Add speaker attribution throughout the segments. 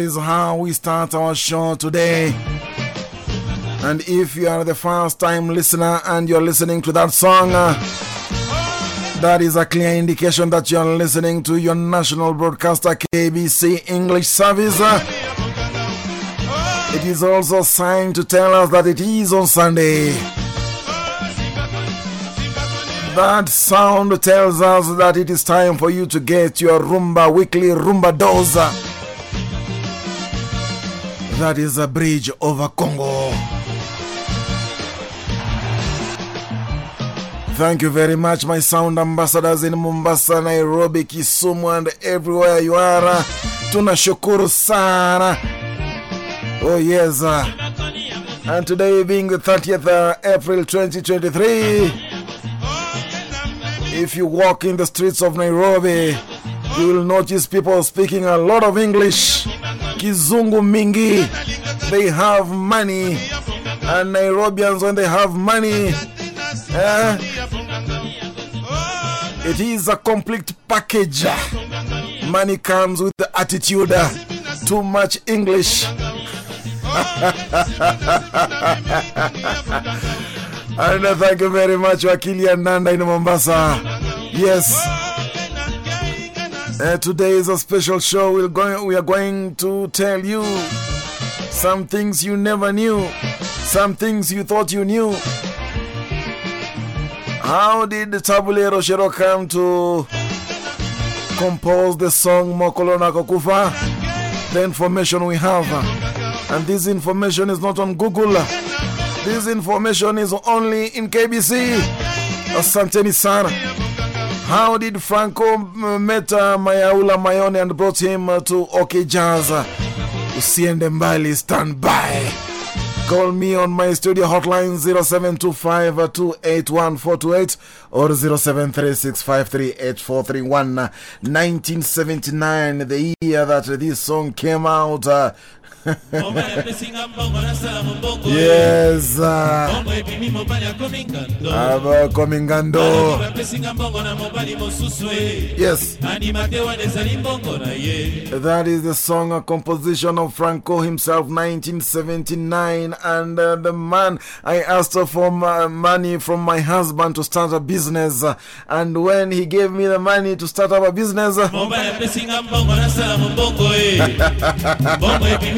Speaker 1: that is how we start our show today. And if you are the first time listener and you're listening to that song, uh, that is a clear indication that you're listening to your national broadcaster KBC English service. uh. It is also a sign to tell us that it is on Sunday. That sound tells us that it is time for you to get your rumba weekly rumba dose. That is a bridge over Congo. Thank you very much, my sound ambassadors in Mombasa, Nairobi, Kisumu, and everywhere you are. Tunashukuru sana. Oh, yes. And today being the 30th uh, April 2023, if you walk in the streets of Nairobi, you will notice people speaking a lot of English. Kizungu Mingi, they have money. And Nairobians, when they have money, eh, it is a complete package. Money comes with the attitude. Too much English. And thank you very much, Wakili Ananda in Mombasa. Yes. Uh, today is a special show. We're going, we are going to tell you some things you never knew, some things you thought you knew. How did Tabu Ley Rochereau come to compose the song Mokolo Nakokufa? The information we have. And this information is not on Google. This information is only in KBC. Asanteni sana. How did Franco mm, met uh, Mayaula Mayoni and brought him uh, to OK Jazz? Usiende mbali, stand by. Call me on my studio hotline 0725 281428 or 0736538431. 1979, the year that this song came out. uh, yes, uh, Komingando. Yes. That is the song, a composition of Franco himself, 1979. And uh, the man, I asked for uh, money from my husband to start a business. uh, and when he gave me the money to start up a business,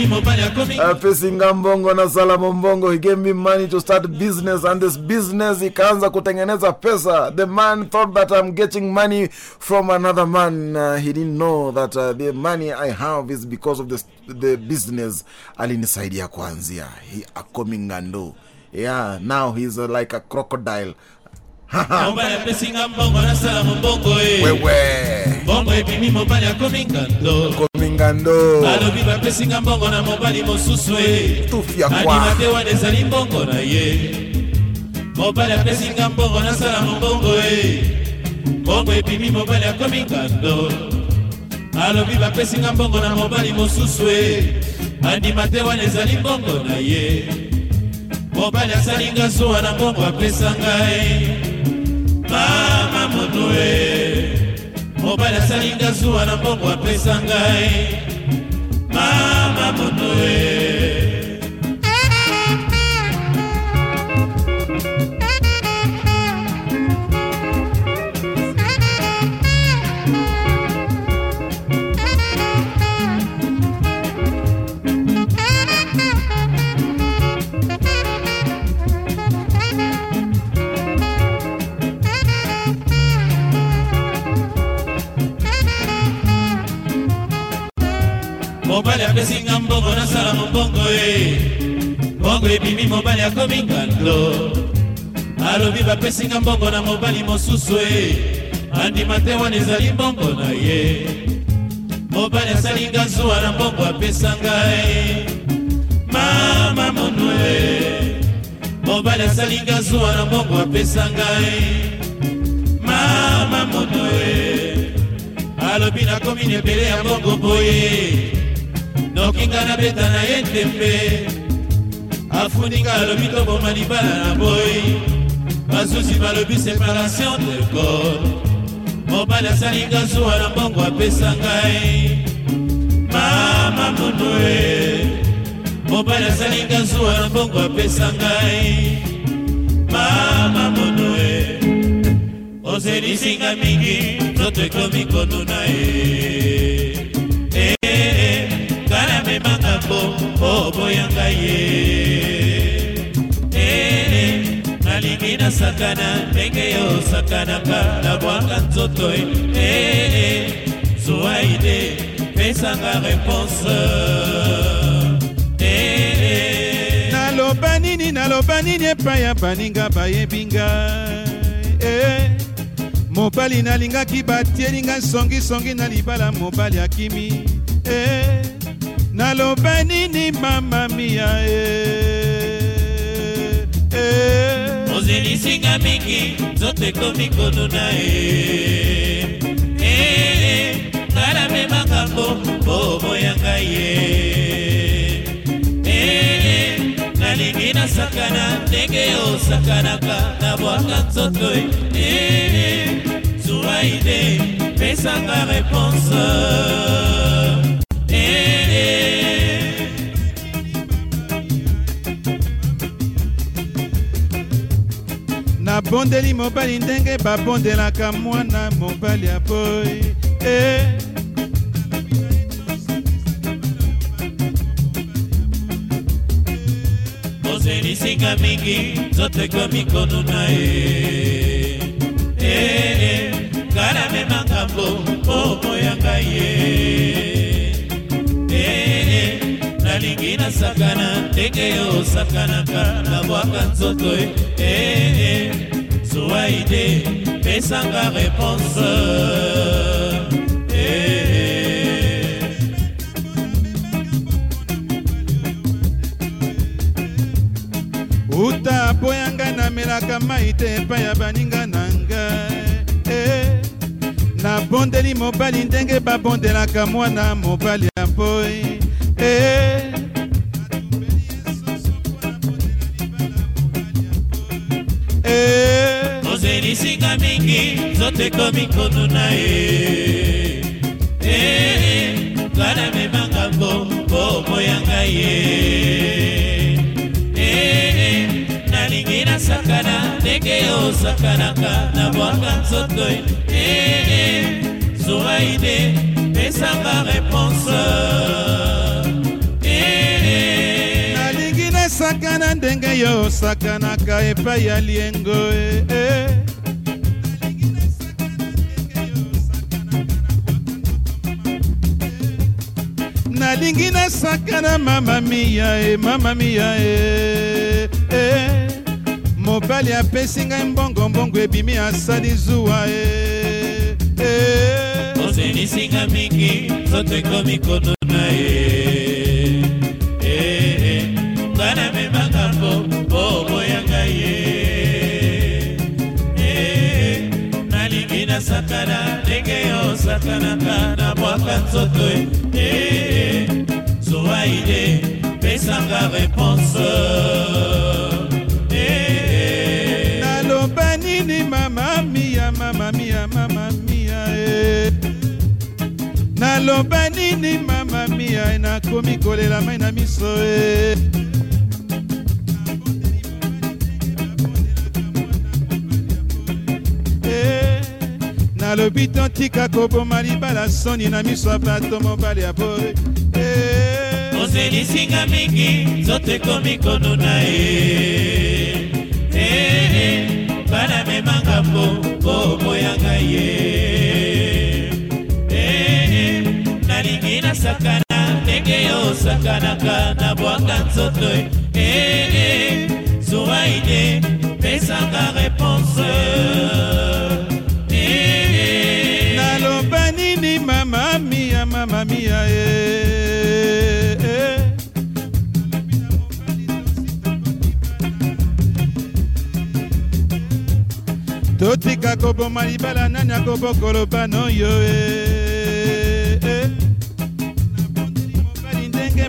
Speaker 1: uh, Pesinga Mbongo na Salamo Mbongo, he gave me money to start business. And this business, ikaanza kutengeneza pesa. The man thought that I'm getting money from another man. Uh, he didn't know that uh, the money I have is because of the, the business. Alinisaidia kuanzia. He akomingando. Yeah, now he's uh, like a crocodile. Wewe.
Speaker 2: ebimi mobali akomi ngando alobi bapesinga mbongo na mobali mosusu e. Wana ezali mbongo na ye. Mobali apesinga mbongo nasala mombongo e. Mbongo ebimi mobali akomi ngando. Alobi bapesinga mbongo na mobali mosusu e. Andima te wana ezali mbongo na ye. Mobali asalinga zuwa na mbongo apesa ngai mama moto e mobali asalinga zuwa na mbongo apesa ngai. Mama moto mobali apesinga mbongo nasala mobongo e mbongo ebimi mobali akomi ngando. Alobi bapesinga mbongo na mobali mosusu e andima te wana ezali mbongo na ye. Mobali asalinga zuwa na mbongo apesa ngai mama mono e mobali asalinga zuwa na mbongo apesa ngai mama mono e alobi nakomi na ebele ya mbongo boye noki nga nabeta na ye tembe. Afundi nga alobi toboma libala na boyi bazuzi balobi séparation de corps. Mobali asalinga zuwa na mbongo apesa ngai. Mama mundu e mobali asalinga zuwa na mbongo apesa ngai. Mama mundu e ozelisinga mingi nzoto ekomi konuna ye kala memanga mbo oboya ngai ye nalingi nasakana ndenge yo osakanaka nabwaka nzoto e. Zuwa ide pesanga reponse
Speaker 3: naloba nini naloba nini epai ya baninga bayebi ngai eh. mobali nalingaki batielinga songisongi na libala mobali akimi. Eh. Naloba nini mama mia eh. eh.
Speaker 2: ozelisinga mingi nzoto ekomi konuna ye eh, ngala memanga mbo boboya ngai ye eh, nalingi nasakana ndenge osakanaka nabwaka nzoto eh, zuwa ide pesanga reponse
Speaker 3: nabondeli mobali ndenge babondelaka mwana mobali ya boy. Eh.
Speaker 2: ozelisinga mingi nzoto ekomi konuna ye. Eh, ngala memanga mbo omoya ngai ye. Eh, nalingi nasakana ndenge yo osakanaka nabwaka nzoto e zuwa ide pesanga reponse Eh,
Speaker 3: uta apoya ngai namelaka mai te epai ya baninga na ngai eh. nabondeli mobali ndenge babondelaka mwana mobali ya eh. eh.
Speaker 2: koteka mikono na ye. Eh, eh, Nga namema ngambo po moyanga ye. Eh, nalingi nasakana ndenge osakanaka nabwanga nzoto zoaide pesanga reponse
Speaker 3: nalingi nasakana ndenge yo osakanaka e. epai ya liengo e. Eh, eh. nalingi nasaka na mama miya e mama miya e, e mobali apesi ngai mbongombongo ebimi asali zuwa e, e.
Speaker 2: osenisinga mingi nzoto ekomi
Speaker 3: kono. Mia nakomi kolela mai na miso e Eh, nalobi totika koboma libala soni na miso ya bato mobali ya boye. Eh,
Speaker 2: ozelisinga mingi nzoto ekomi konuna ye Eh, bana memanga mbo boboya ngai ye Eh, nalingi nasakana ndenge osakanaka na bwaka nzoto Eh, zuwa ide pesanga reponse Eh,
Speaker 3: naloba nini mama mia mama mia e eh. totika koboma libala nani akobokoloba noyo e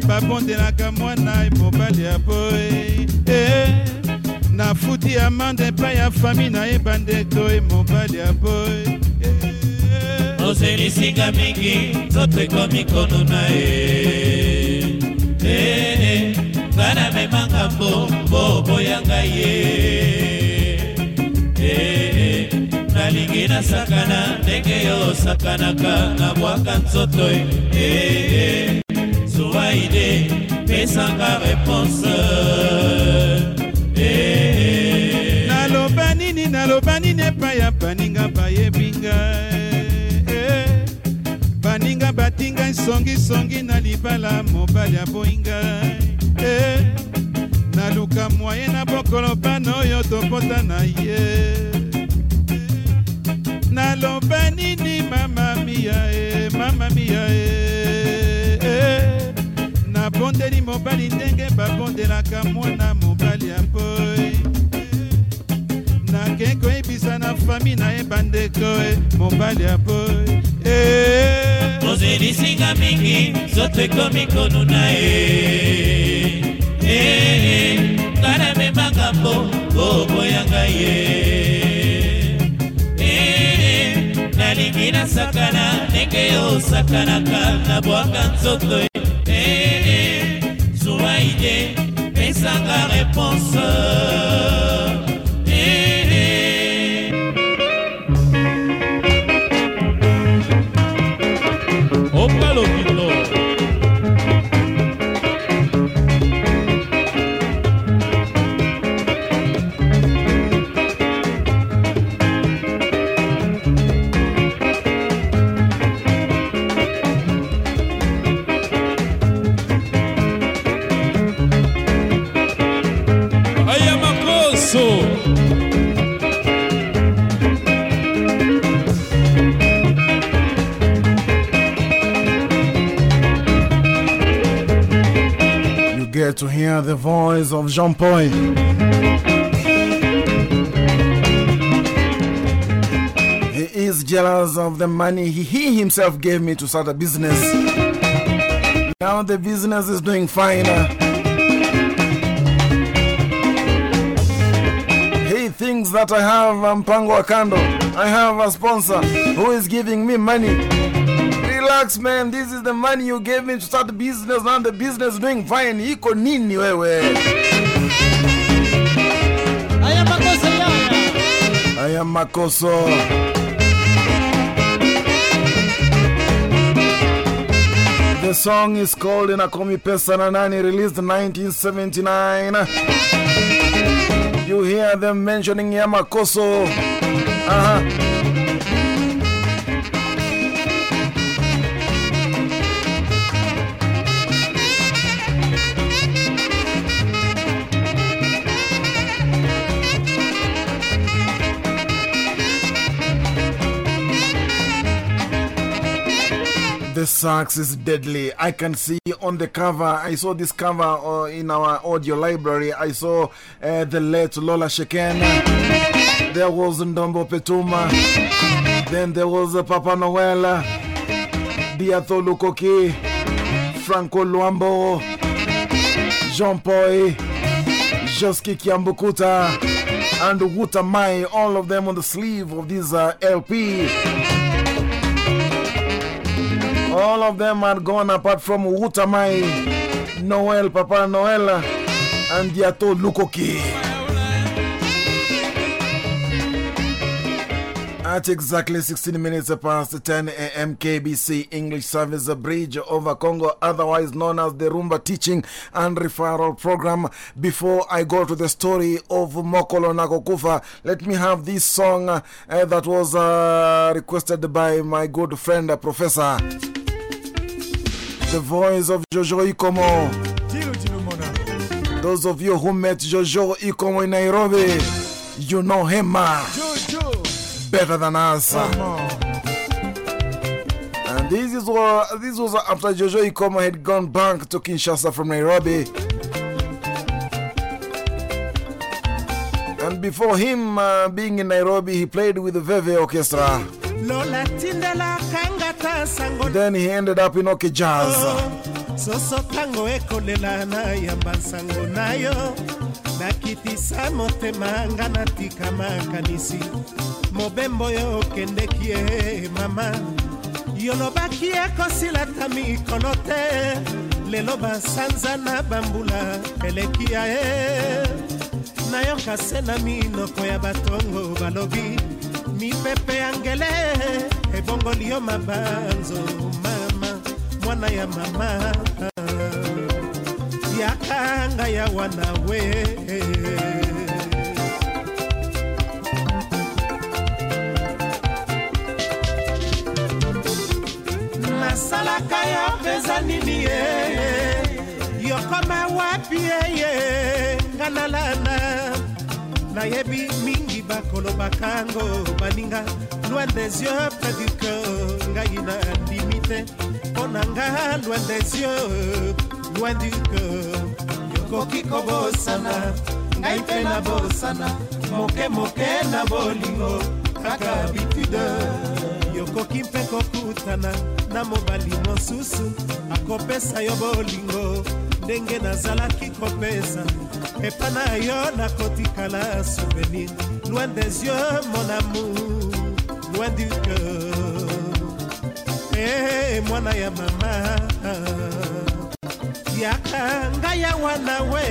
Speaker 3: babondelaka mwana mobali ya boye eh. nafuti amande epai ya fami na ye bandeko e mobali ya boye eh.
Speaker 2: ozelisinga mingi nzoto ekomi konuna ye Eh, nga namemanga mbo mbo boya ngai ye Eh, nalingi nasakana ndenge yo osakanaka na bwaka nzoto e Eh, zuwaide pesanga reponse Eh,
Speaker 3: naloba nini naloba nini epai ya baninga bayebi ngai Eh, baninga batinga nsongisongi na libala mobali aboyi ngai Eh, naluka mwaye na bokolo bana oyo topota na ye. Naloba nini mama mia e mama mia e eh, nabondeli mobali ndenge babondelaka mwana mobali ya boy nake koyebisa na fami na ye bandeko e mobali ya boy eh,
Speaker 2: ozelisinga mingi nzoto ekomi konuna ye. Eh, nga namemanga mbo oboya ngai ye. Eh, nalingi nasakana ndenge yo osakanaka na bwaka nzoto
Speaker 1: la réponse. Jean Paul. He is jealous of the money he, himself gave me to start a business. Now the business is doing fine. He thinks that I have mpango wa kando. I have a sponsor who is giving me money. Relax man, this is the money you gave me to start the business. Now the business is doing fine. Iko nini wewe? I am Makoso. The song is called Inakomi Pesa na Nani, released in 1979. You hear them mentioning Yamakoso. Uh-huh. The sax is deadly. I can see on the cover. I saw this cover uh, in our audio library. I saw uh, the late Lola Checain. There was Ndombo Petuma. Then there was Papa Noel. Diatho Lukoki. Franco Luambo. Jean Paul. Joski Kiambukuta. And Wuta Mayi. All of them on the sleeve of this uh, LP. All of them are gone apart from Wuta Mayi, Noel, Papa Noel, and Diatho Lukoki. At exactly 16 minutes past 10 a.m., KBC English Service Bridge over Congo, otherwise known as the Rumba Teaching and Referral Program. Before I go to the story of Mokolo Nakokufa, let me have this song uh, that was uh, requested by my good friend, uh, Professor. The voice of Jojo Ikomo. Those of you who met Jojo Ikomo in Nairobi, you know him uh, better than us. And this, is this was after Jojo Ikomo had gone back to Kinshasa from Nairobi. And before him uh, being in Nairobi, he played with the Veve Orchestra.
Speaker 4: lola tindela kangata sango.
Speaker 1: Then he ended up in Oke Jazz.
Speaker 4: soso ntango ekolela nayamba nsango nayo. Nakitisa motema nga natika makanisi. Mobembo oyo okendeki ye mama. Yolobaki ekosilata mikolo te. Lelo basanza na bambula eleki ya ye nayoka se na minoko ya batongo balobi. Mipepe ya ngele ebongoli yo mabanzo mama mwana ya mama. Yakanga ya wana we. Nasalaka yo mpenza nini ye yokoma wapi eye nga nalana nayebi mingi bakolobaka ngo baninga loin des yeux près du cœur. Ngai nandimi te mpo na nga loin des yeux loin du cœur. Yokoki kobosana ngai mpe nabosana moke moke na bolingo kaka habitude. Yokoki mpe kokutana na mobali mosusu akopesa yo bolingo ndenge nazalaki kopesa epa na yo nakotikala souvenir. Loin des yeux mon amour loin du cœur. Hey, mwana ya mama yaka ngai ya wana we.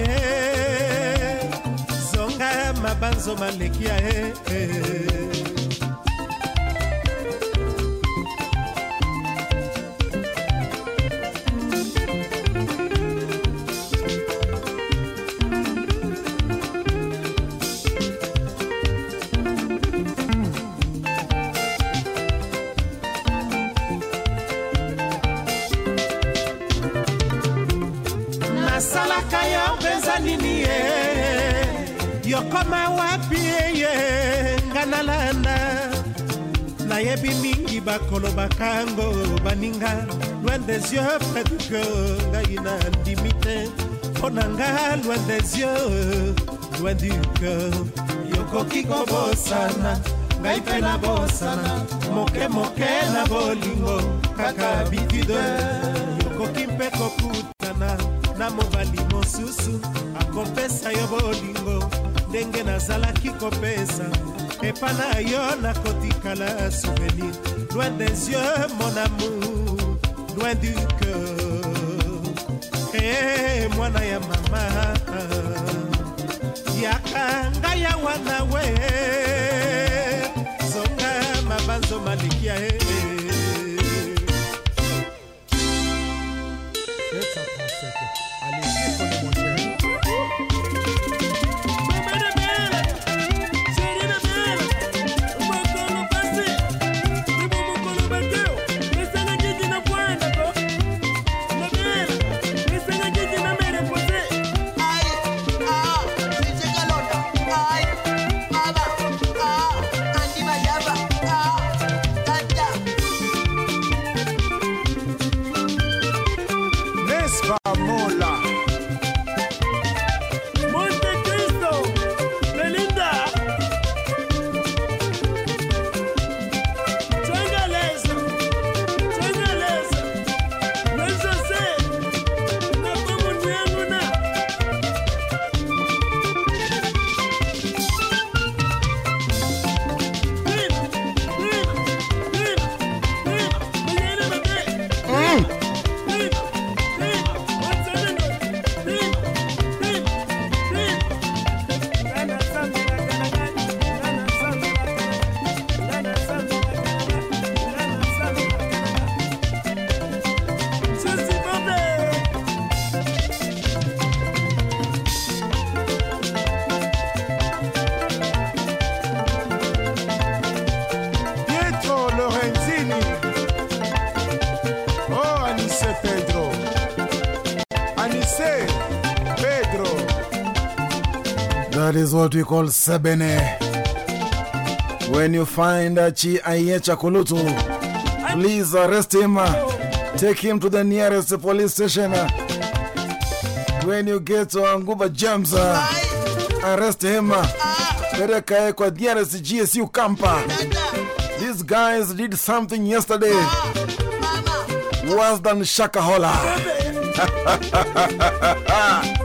Speaker 4: Zonga mabanzo maleki ya e eh. nasalaka yokoma wapi eye nga nalanda nayebi mingi bakolobaka ngo baninga. Loin des yeux près du cœur ngai nandimi te. Mpo na nga loin des yeux loin du cœur yokoki kobosana ngai mpe nabosana. Moke moke na bolingo kaka habitude yokoki mpe kokutana na mobali mosusu. Akopesa yo bolingo ndenge nazalaki kopesa. Epa na yo nakotikala souvenir. Loin des yeux mon amour. Loin du cœur. Hey, mwana ya mama. Yaka ngai ya wana we. Zonga mabanzo maleki ya
Speaker 1: what we call sebene. When you find Chi Ayecha Kulutu, please arrest him. Take him to the nearest police station. When you get to Anguba James, arrest him. Pereka kwa nearest GSU camper. These guys did something yesterday worse than Shakahola.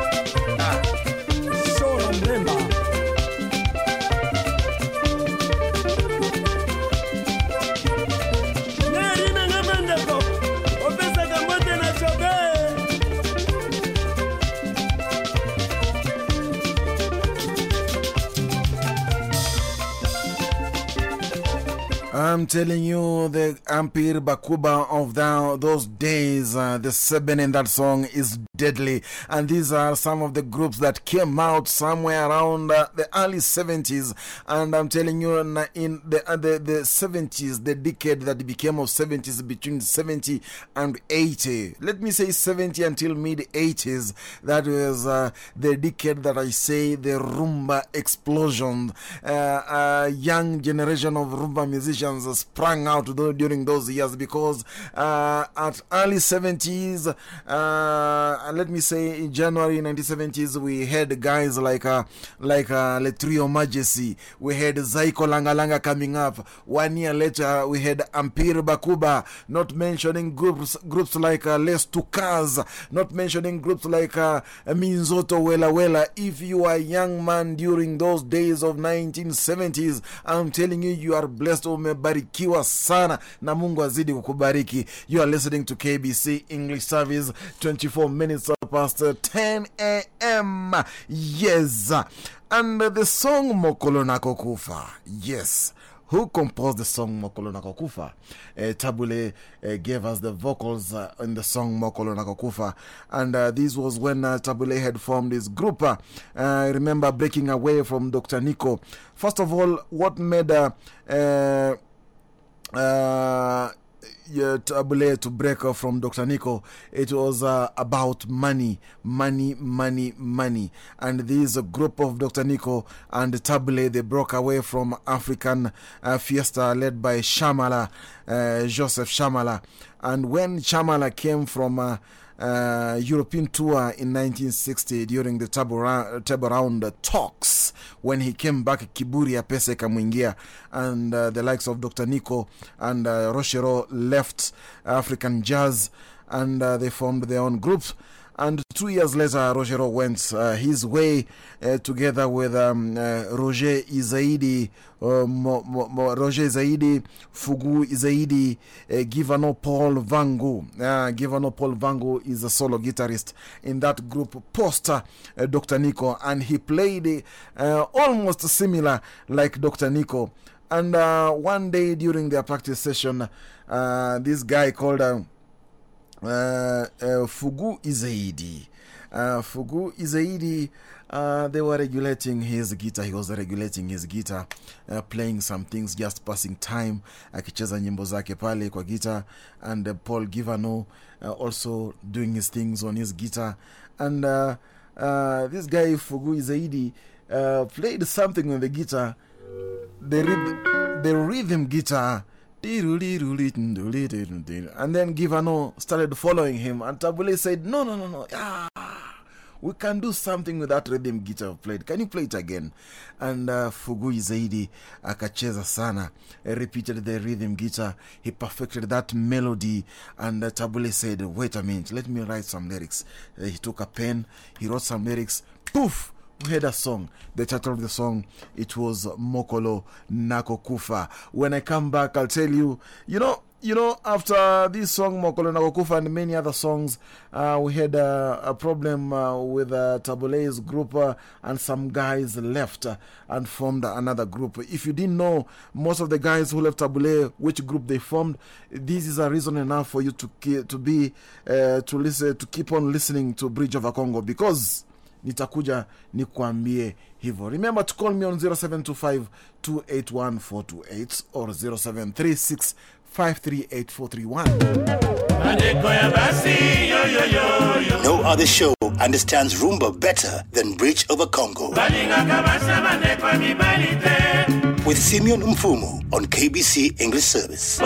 Speaker 1: I'm telling you, the Empire Bakuba of the, those days, uh, the seven in that song is deadly. And these are some of the groups that came out somewhere around uh, the early 70s. And I'm telling you, in the, uh, the, the 70s, the decade that became of 70s, between 70 and 80. Let me say 70 until mid 80s. That was uh, the decade that I say the rumba explosion. a young generation of rumba musicians sprang out during those years because at early 70s, let me say in January 1970s, we had guys like uh, like uh, Le Trio Madjesi, we had Zaiko Langa Langa coming up. One year later, we had Empire Bakuba, not mentioning groups groups like uh, Les Tukas, not mentioning groups like uh, Minzoto Wela Wela. If you are a young man during those days of 1970s, I'm telling you, you are blessed. Umebarikiwa sana na Mungu azidi kukubariki. You are listening to KBC English Service 24 minutes past 10 a.m. Yes. And the song Mokolo Nakokufa. Yes. Who composed the song Mokolo Nakokufa? Uh, Tabu Ley uh, gave us the vocals uh, in the song Mokolo Nakokufa. And this was when Tabu Ley had formed his group. I remember breaking away from Dr. Nico. First of all, what made yeah, Tabu Ley to break off from Dr. Nico, it was uh, about money, money, money, money. And this group of Dr. Nico and Tabu Ley, they broke away from African uh, Fiesta led by Shamala, uh, Joseph Shamala. And when Shamala came from uh, European tour in 1960 during the table round, talks. When he came back, Kiburi Apese Kamwingia and uh, the likes of Dr. Nico and uh, Rochero left African Jazz and they formed their own group. And two years later, Rochereau went uh, his way uh, together with um, uh, Roger Izeidi, Mo, Mo, Mo, Roger Izeidi, Fugu Izeidi, Givano Paul Vangu. Givano Paul Vangu is a solo guitarist in that group, post Dr. Nico, and he played almost similar like Dr. Nico. And one day during their practice session, this guy called. Uh, uh, Fugu Izaidi. Uh, Fugu Izaidi, they were regulating his guitar. He was regulating his guitar, playing some things, just passing time, akicheza nyimbo zake pale kwa guitar. And Paul Givano also doing his things on his guitar. And this guy, Fugu Izaidi, played something on the guitar, the, ryth the rhythm guitar. And then Givano started following him, and Tabu Ley said, No, no, no, no. Ah, we can do something with that rhythm guitar played. Can you play it again? And uh, Fugui Zaidi akacheza sana, repeated the rhythm guitar. He perfected that melody. And uh, Tabu Ley said, Wait a minute, let me write some lyrics. Uh, he took a pen, he wrote some lyrics. Poof! We had a song. The title of the song, it was Mokolo Nakokufa. When I come back, I'll tell you, you know, you know, after this song, Mokolo Nakokufa, and many other songs, uh, we had uh, a problem uh, with uh, Tabu Ley's group, uh, and some guys left uh, and formed another group. If you didn't know, most of the guys who left Tabu Ley, which group they formed, this is a reason enough for you to, to be, to listen, to keep on listening to Bridge over Congo because nitakuja nikuambie hivyo. Remember to call me on 0725 281 428 or 0736 538431.
Speaker 5: No other show understands rumba better than Bridge over Congo. With Simeon Mfumu on KBC English Service.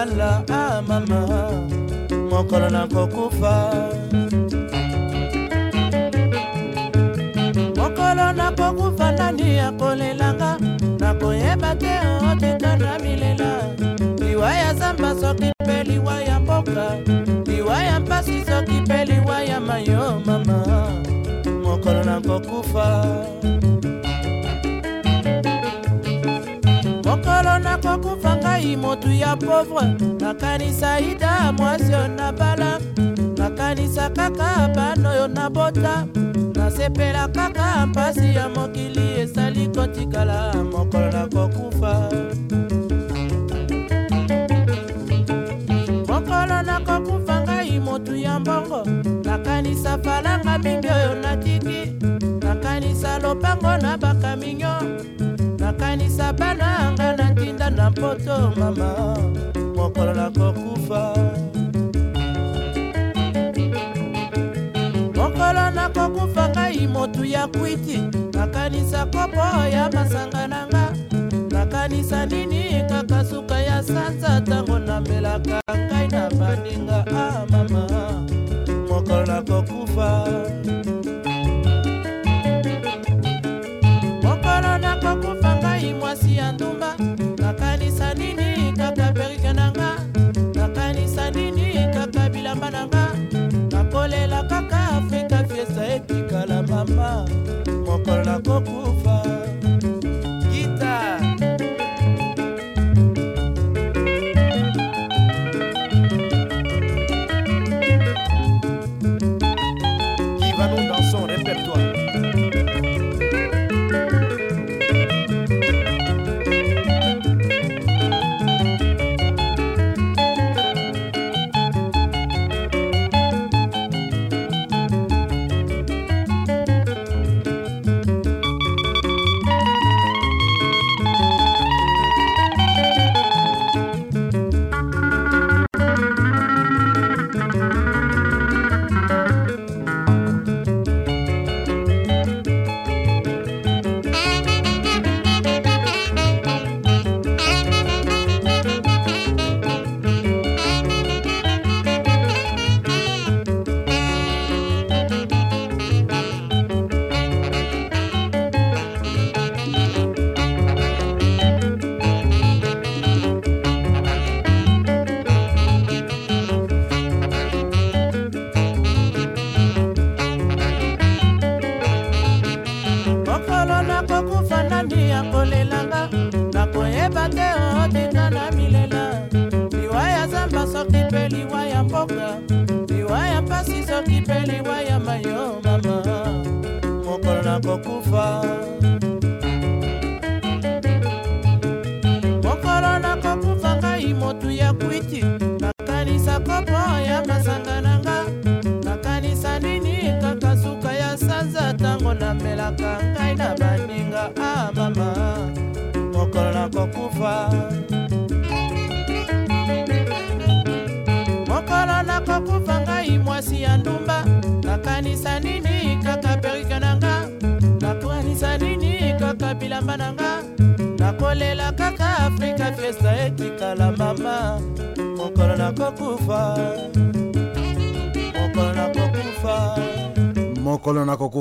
Speaker 6: Kolala ah mama mokolo nakokufa mokolo mokolo nakokufa nani akolelanga? Nakoyeba te otika na milela. Liwa ya zamba soki mpe liwa ya mboka. Liwa ya mpasi soki mpe liwa ya mayo mama. Mokolo nakokufa ngai motu ya pauvre nakanisa ida mwasi oyo nabala nakanisa kaka bana oyo nabota nasepela kaka mpasi ya mokili esali kotikala mokolo nakokufa mokolo nakokufa ngai motu ya mbongo. Nakanisa falanga mingi oyo natiki nakanisa lopango na bakaminyo nakanisa bana nga natinda na poto mama mokolo nakokufa mokolo nakokufa ngai motu ya kwiti nakanisa kopo ya masanga na nga nakanisa nini kaka suka ya sanza ntango namelaka ngai na baninga ah mama mokolo nakokufa mokolo mokolo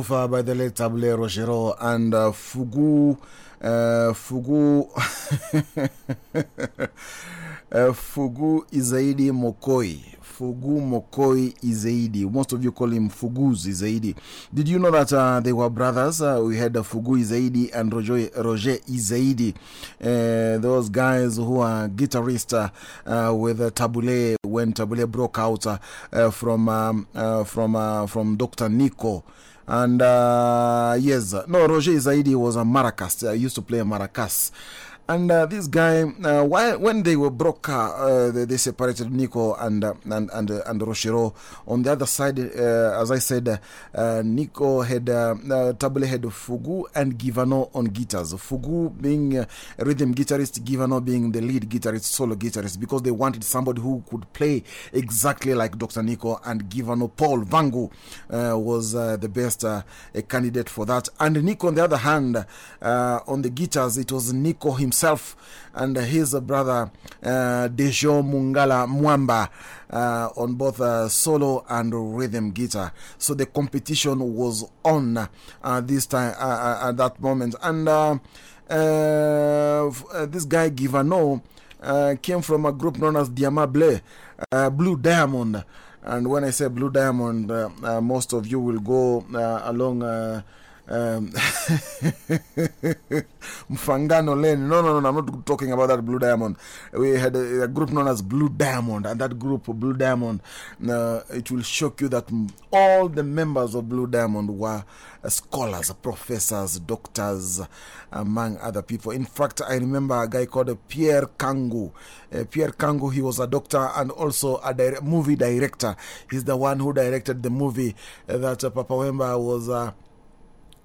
Speaker 1: By the late Tabule Rochereau and uh, Fugu. Uh, Fugu. uh, Fugu Izeidi Mokoi. Fugu Mokoi Izeidi. Most of you call him Fuguz Izeidi. Did you know that uh, they were brothers? Uh, we had uh, Fugu Izeidi and Roger, Roger Izeidi. Uh, those guys who are guitarists uh, with uh, Tabu Ley when Tabu Ley broke out from, um, from, from Dr. Nico. And uh, yes, no, Roger Izeidi was a maracas. I used to play maracas. And uh, this guy, uh, why, when they were broke, uh, they, they separated Nico and uh, and and, uh, and Rochereau. On the other side, uh, as I said, uh, Nico had uh, uh, Tabu Ley had Fugu and Givano on guitars. Fugu being a rhythm guitarist, Givano being the lead guitarist, solo guitarist, because they wanted somebody who could play exactly like Dr. Nico and Givano. Paul Vangu uh, was uh, the best uh, candidate for that. And Nico, on the other hand, uh, on the guitars, it was Nico himself and his brother uh, Dejo Mungala Mwamba uh, on both uh, solo and rhythm guitar. So the competition was on uh, this time uh, uh, at that moment. And uh, this guy Givano came from a group known as Diamable, Blue Diamond. And when I say Blue Diamond, most of you will go along. Uh, um, Mfangano Lane. No, no, no, I'm not talking about that Blue Diamond. We had a, a group known as Blue Diamond, and that group, Blue Diamond, uh, it will shock you that all the members of Blue Diamond were uh, scholars, professors, doctors, among other people. In fact, I remember a guy called uh, Pierre Kangu. Uh, Pierre Kangu, he was a doctor and also a movie director. He's the one who directed the movie uh, that uh, Papa Wemba was.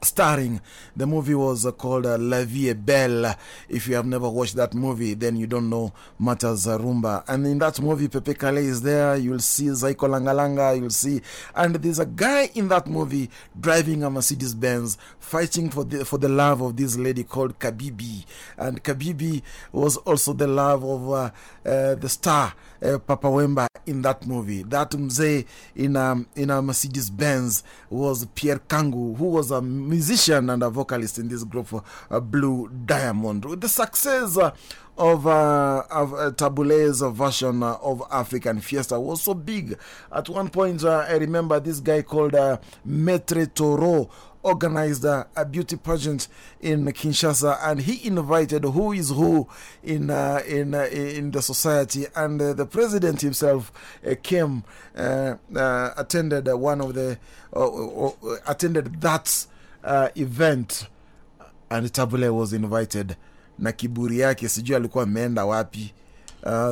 Speaker 1: Starring. The movie was called uh, La Vie est Belle. If you have never watched that movie, then you don't know Matters uh, Rumba. And in that movie, Pepe Kale is there. You'll see Zaiko Langa Langa. You'll see. And there's a guy in that movie driving a Mercedes Benz, fighting for the, for the love of this lady called Kabibi. And Kabibi was also the love of uh, uh, the star. Uh, Papa Wemba in that movie. That mzee in a, in a Mercedes Benz was Pierre Kangu, who was a musician and a vocalist in this group, uh, Blue Diamond. With the success uh, of, uh, of uh, Tabu Ley's version of African Fiesta was so big. At one point, uh, I remember this guy called uh, Metre Toro organized a beauty pageant in Kinshasa, and he invited who is who in uh, in uh, in the society, and uh, the president himself uh, came, attended one of the attended that event, and Tabu Ley was invited. Na yake sijui alikuwa ameenda wapi.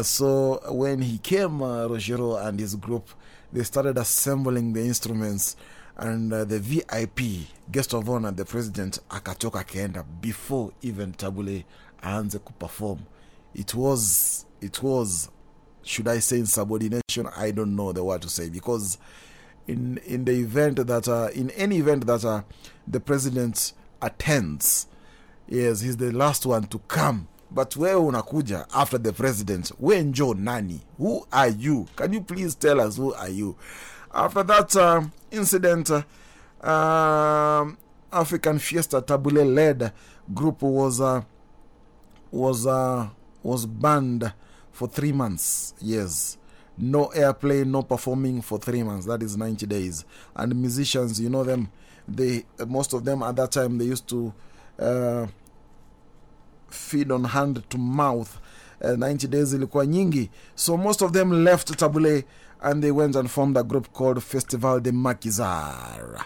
Speaker 1: So when he came, uh, Rochereau and his group, they started assembling the instruments and uh, the VIP guest of honor, the president, akatoka kenda before even Tabule aanze kuperform. It was, it was, should I say insubordination? I don't know the word to say because in in the event that uh, in any event that uh, the president attends, yes, he's the last one to come. But wewe unakuja after the president, we njo nani? Who are you? Can you please tell us who are you? After that uh, incident, uh, African Fiesta Tabu Ley led group was uh, was uh, was banned for three months. Yes, no airplay, no performing for three months. That is ninety days. And musicians, you know them. They most of them at that time they used to uh, feed on hand to mouth. Uh, 90 days ilikuwa nyingi. So most of them left Tabu Ley and they went and formed a group called Festival de Maquisard.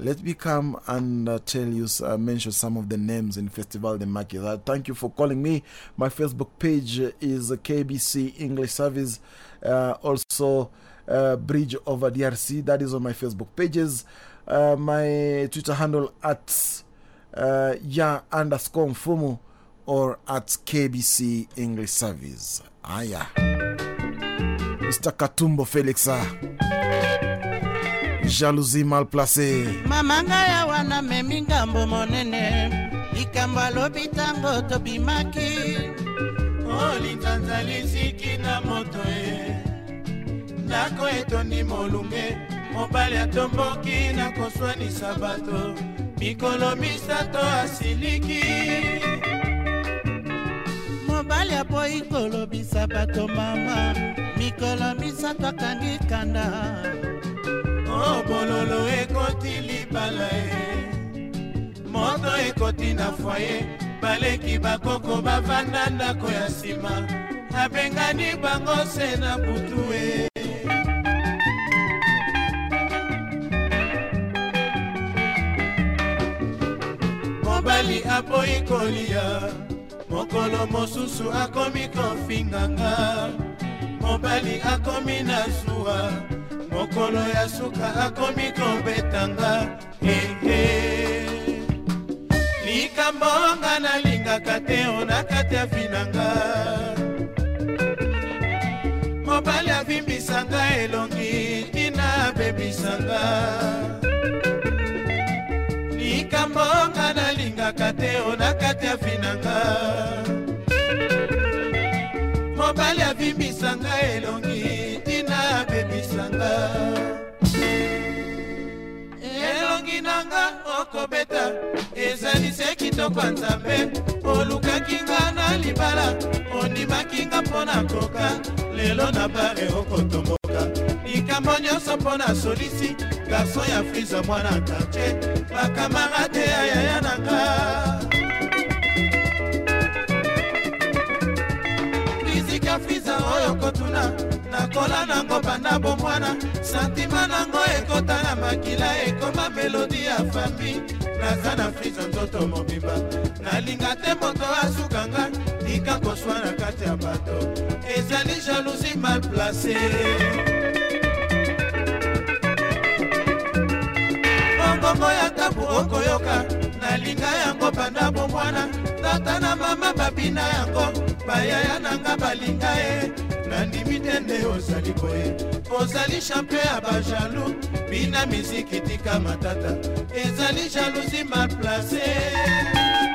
Speaker 1: Let me come and uh, tell you, uh, mention some of the names in Festival de Maquisard. Thank you for calling me. My Facebook page is KBC English Service. Uh, also, uh, Bridge over DRC. That is on my Facebook pages. My Twitter handle at ya underscore mfumu or at KBC English Service. Aya. Mr. Katumbo Felix. Jalousie mal placée.
Speaker 6: mama ngai awa namemi ngambo monene likambo alobi ntango tobimaki
Speaker 7: olinzanza lisiki na moto e ndako etondi molunge mobali atomboki na koswanisa bato mikolo misato asiliki
Speaker 6: mobali apoyi kolobisa bato mama mikolo misato akangi kanda.
Speaker 7: O bololo ekoti libala e. Moto ekoti na fwaye baleki bakoko bavanda ndako ya nsima. Abengani bango se na butu e. Mobali aboyi kolia. Mokolo mosusu akomi kofinganga mobali akomi na zuwa mokolo ya suka akomi kobetanga. Ehe likambo nga nalingaka te ona kati ya finanga mobali avimbisanga elongi tina abebisanga. Likambo nga nalingaka te ona kati ya finanga
Speaker 8: mobali abimisanga elongi tina bebisanga elongi nanga okobeta ezali se kitoko ya nzambe. Olukaki nga na libala ondimaki nga mpo na koka. Lelo na bare okotomboka likambo nyonso mpo na solisi garson ya frize mwana kartier bakamarade ya yaya na nga nakola nango banda bomwana. Santima nango ekota na makila ekoma melodi ya fami naza na friza nzoto mobimba. Nalinga te moto asukanga tika koswa na kati ya bato. Ezali jalousie mal place mongongo ya tabu okoyoka nalinga yango banda bomwana. Tata na mama babina yango bayaya nanga balinga ye nandimi te nde ozali boye. Ozali champion ya bajalou bina miziki tika matata. Ezali jalousie mal place.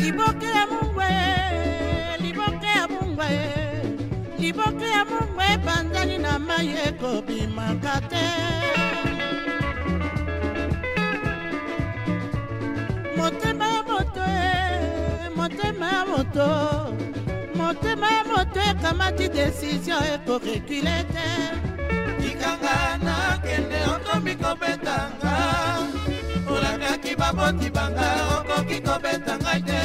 Speaker 6: Liboke ya mungwe liboke ya mungwe liboke ya mungwe epanzani na mai ekobimaka te moto. Motema ya moto ekamati desizio ekorekule te.
Speaker 8: Tikanga nakende okomi kobetanga. Olakaki baboti banga okoki kobeta ngai te.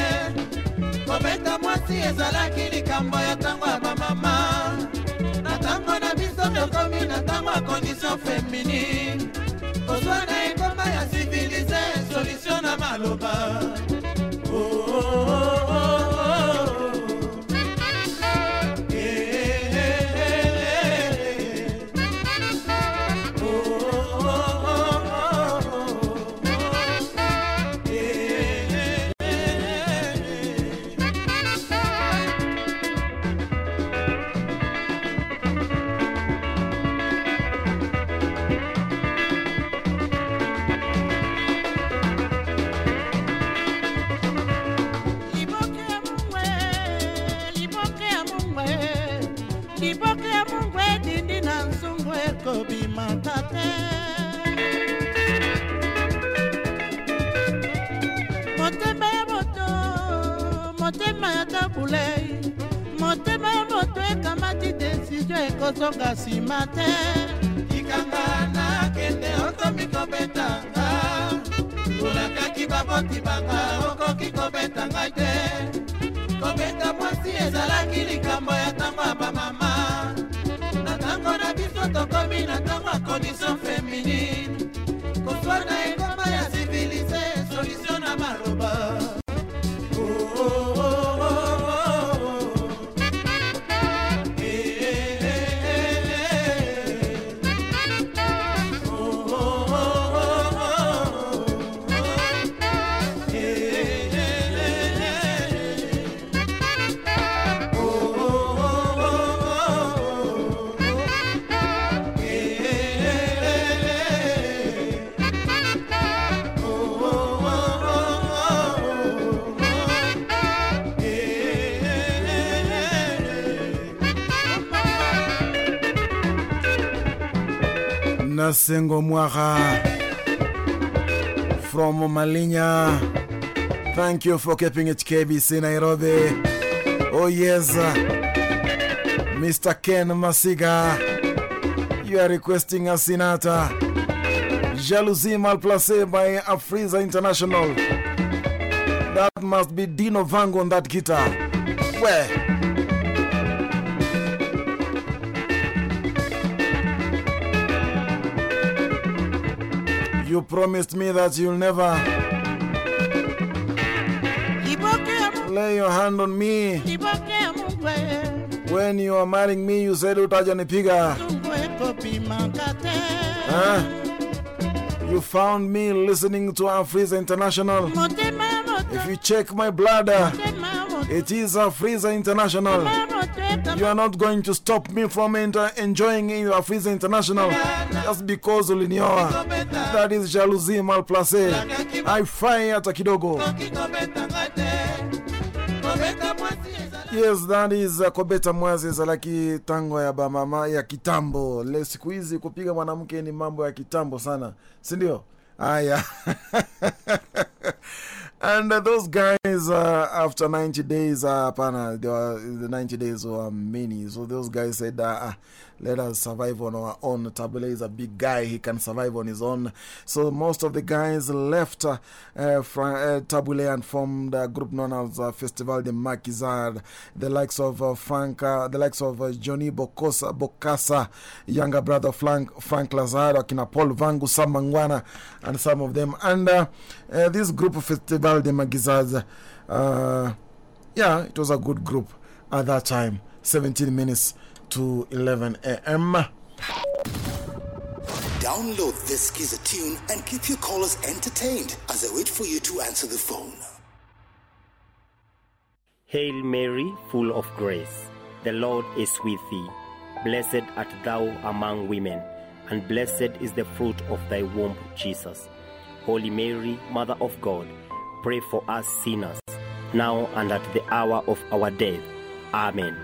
Speaker 8: Kobeta mwasi ezalaki likambo ya ntango ya bamama. Na ntango na biso tokomi na ntango ya condition féminine. Kozwa na ekoma ya civilise solution na maloba
Speaker 6: mungwe edindi na nzungu ekobimaka te motema ya moto motema ya tabulei motema ya moto ekamati desizio ekozonga nsima te.
Speaker 8: Tikanga nakende okomi kobetanga. Olakaki baboti banga okoki kobeta ngai te. Kobeta mwasi ezalaki likambo ya ntango ya bamama tokomi na ntango ya condition féminine. Kozwa na
Speaker 1: From Malinya. Thank you for keeping it KBC Nairobi. Oh, yes. Uh, Mr. Ken Masiga, you are requesting a Sinata. Jalousie Malplacé by Afrisa International. That must be Dino Vangu on that guitar. Where? Promised me that you'll never lay your hand on me. When you are marrying me, you said utajanipiga. Huh? You found me listening to Afrisa International. If you check my bladder, it is Afrisa International. You are not going to stop me from enjoying Afriza International just because ulinioa. That is jalousie malplace. Haifai hata kidogo. Yes, that is uh, Kobeta Mwazi za laki tango ya bamama ya kitambo. Le siku hizi kupiga mwanamke ni mambo ya kitambo sana, si ndio? Aya. And uh, those guys, uh, after 90 days, uh, pana, were, the 90 days were many. So those guys said, uh, let us survive on our own. Tabu Ley is a big guy, he can survive on his own. So most of the guys left uh, from, uh, Tabu Ley and formed a group known as uh, Festival de Maquisard. The likes of uh, Frank, the likes of Johnny Bokosa, Bokasa, younger brother Frank, Frank Lazaro, Akina Paul Vangu, Sam Mangwana, and some of them. And this group Festival de Maquisard, yeah, it was a good group at that time. 17 minutes to 11 a.m.
Speaker 5: Download this Skiza tune and keep your callers entertained as I wait for you to answer the phone.
Speaker 9: Hail Mary, full of grace, the Lord is with thee. Blessed art thou among women, and blessed is the fruit of thy womb, Jesus. Holy Mary, Mother of God, pray for us sinners, now and at the hour of our death. Amen.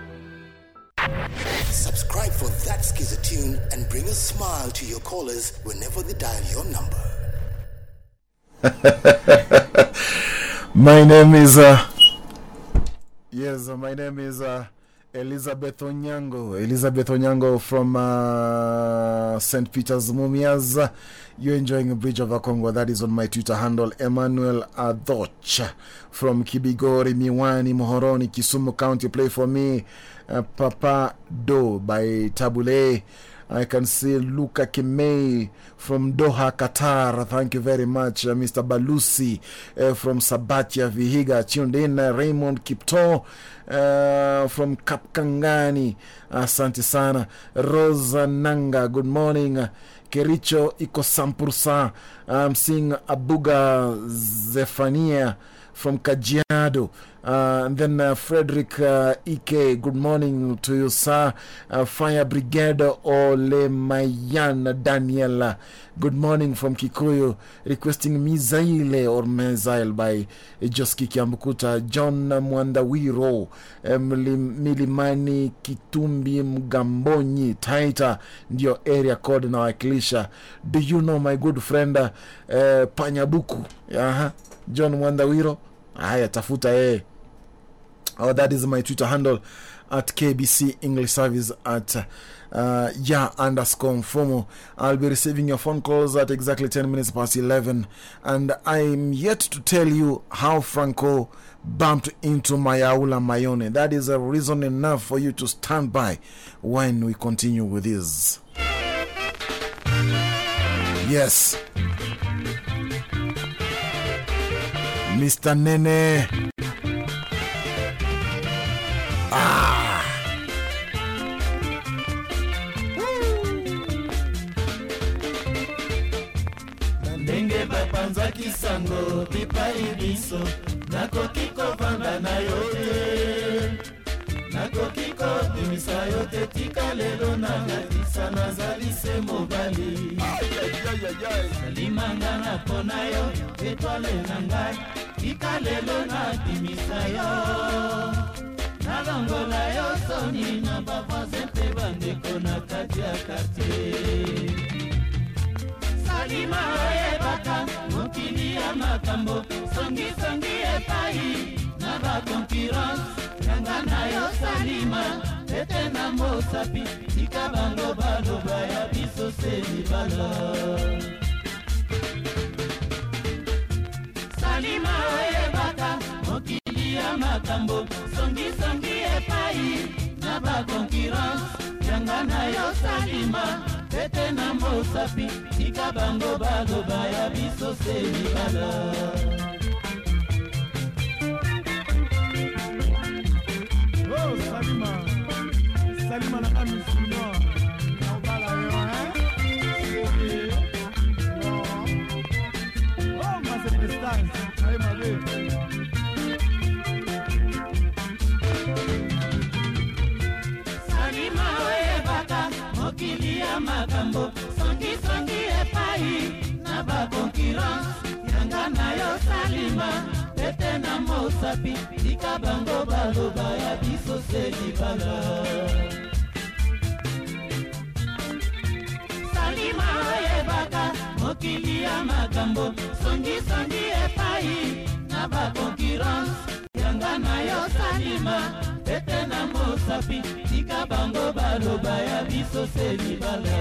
Speaker 5: Subscribe for that Skiza tune and bring a smile to your callers whenever they dial your number.
Speaker 1: my name is, uh, yes, uh, my name is uh, Elizabeth Onyango. Elizabeth Onyango from uh, St. Peter's Mumias. You're enjoying Bridge of Congo. That is on my Twitter handle. Emmanuel Adoch from Kibigori, Miwani, Mohoroni, Kisumu County. Play for me. Uh, Papa Do by Tabule. I can see Luca Kimei from Doha, Qatar. Thank you very much. Uh, Mr. Balusi uh, from Sabatia, Vihiga. Tuned in. Raymond Kipto from Kapkangani. Asante sana. Rosa Nanga, good morning. Kericho iko Sampursa. I'm seeing Abuga Zefania from Kajiado. Uh, and then uh, Frederick uh, Ike, good morning to you, sir. Uh, Fire Brigade Ole Mayan Daniela, good morning from Kikuyu, requesting Mizaile or Mezail by Joski Kiambukuta. John Mwandawiro, Milimani Kitumbi Mgambonyi, Taita, ndio area code na wakilisha. Do you know my good friend uh, Panyabuku? Aha. John Mwandawiro. Haya, tafuta yeye. Oh, that is my Twitter handle at KBC English Service at uh, yeah underscore Mfumo. I'll be receiving your phone calls at exactly 10 minutes past 11. And I'm yet to tell you how Franco bumped into Mayaula Mayoni. That is a reason enough for you to stand by when we continue with this. Yes. Mr. Nene. Ah.
Speaker 7: ndenge bapanzaki sango bipai biso nakoki kovanda na yo te nakoki kobimisa yo te tika lelo nangatisa nazali se mobali nalimanga na mpo na yo etwale na ngai tika lelo nadimisa yo nalongola yo soni na bavoisin mpe bandeko na kati ya kartier salima oyebaka mokili ya makambo songisongi epai na bakonkurence yanga na yo salima ete na mosapi tika bango baloba ya biso se libala salima oyebaka mokili ya makambo songisongi epai na bakonkurence yanga na yo salima ete na mosapi tika bango baloba ya biso se libala
Speaker 2: Oh, Salima, Salima na Amisuna, yo
Speaker 7: salima tete na mosapi tika bango baloba ya biso se libala. Salima oyebaka mokili ya makambo songisongi epai na bakonkurence yanga na yo salima tete na mosapi tika bango baloba ya biso se libala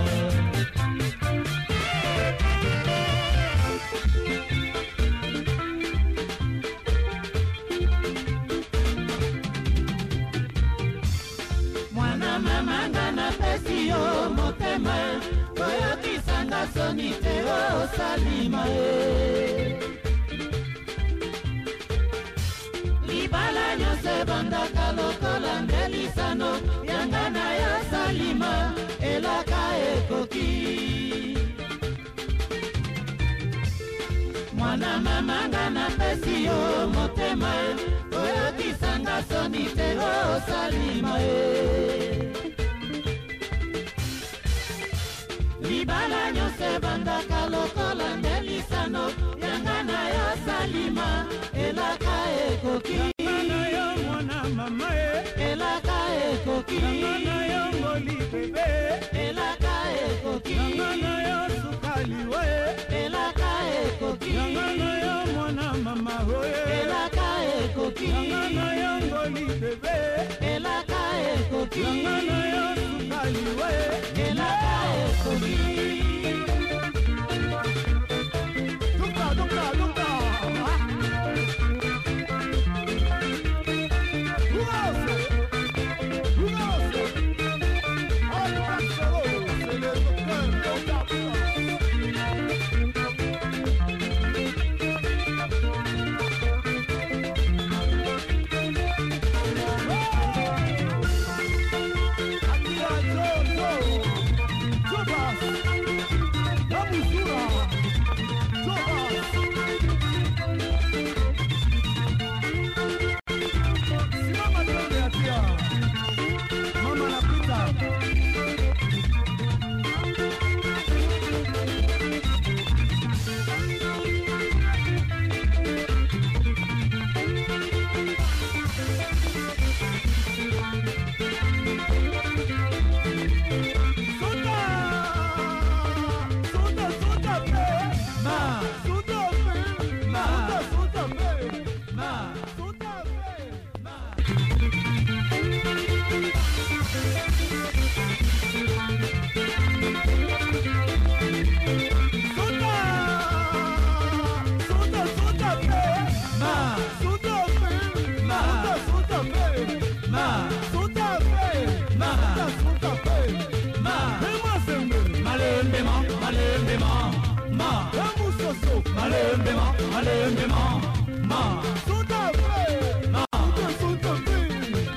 Speaker 7: soni te osalima ye? Libala nyonso ebandaka lokola nde lisano yanga na yo salima elaka ekoki. Mwana mamanga napesi yo motema oyokisanga soni te osalima ye libala nyonso ebandaka lokola nde lisano. Yanga na yo salima elaka ekoki. Elaka malembema ma. Lamusoso. Malembema malembema ma. Sotape ma. Sotape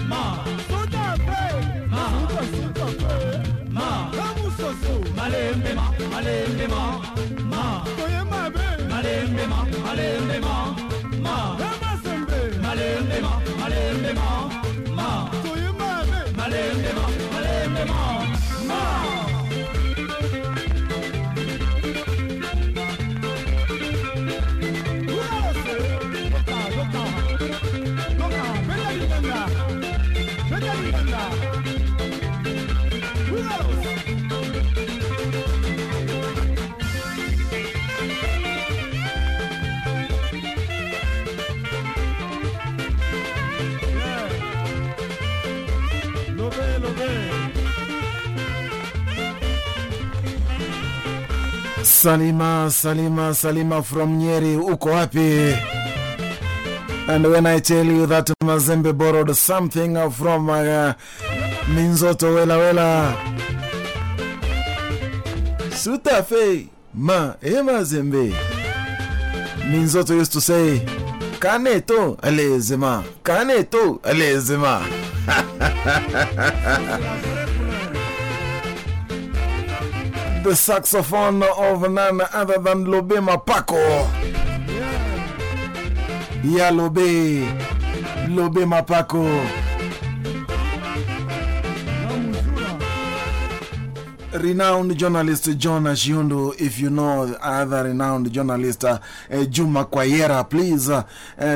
Speaker 7: ma. Sotape
Speaker 10: ma. Sotape ma. Lamusoso. Malembema malembema ma. Toyemabe malembema malembema ma. Lamasembe malembema malembema ma. Toyemabe malembema malembema ma.
Speaker 1: Salima, Salima, Salima from Nyeri, uko wapi? And when I tell you that Mazembe borrowed something from uh, Minzoto Wela Wela, Sutafe, ma, e Mazembe. Minzoto used to say, Kaneto, alezema, Kaneto, alezema. the saxophone of none other than Lobema Paco. Yeah, Lobe. Lobema Paco. Renowned journalist John Ashiondo. If you know other renowned journalist uh, Juma Kwayera, please uh,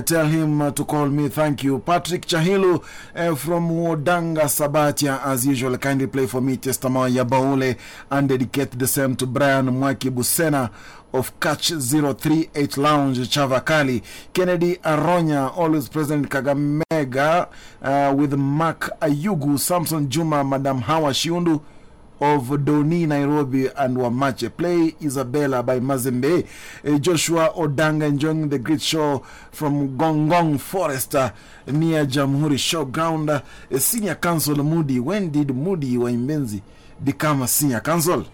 Speaker 1: tell him to call me. Thank you. Patrick Chahilu uh, from Wodanga Sabatia, as usual, kindly play for me Testament Yabaule and dedicate the same to Brian Mwaki Busena of Catch 038 Lounge, Chavakali. Kennedy Aronya, always President Kagamega uh, with Mark Ayugu, Samson Juma, Madam Hawa Shiundu of Doni, Nairobi, and Wamache. Play Isabella by Mazembe. Uh, Joshua Odanga enjoying the great show from Gongong Forest uh, near Jamhuri Showground. Uh, senior Council Moody. When did Moody wa Imbenzi become a senior council?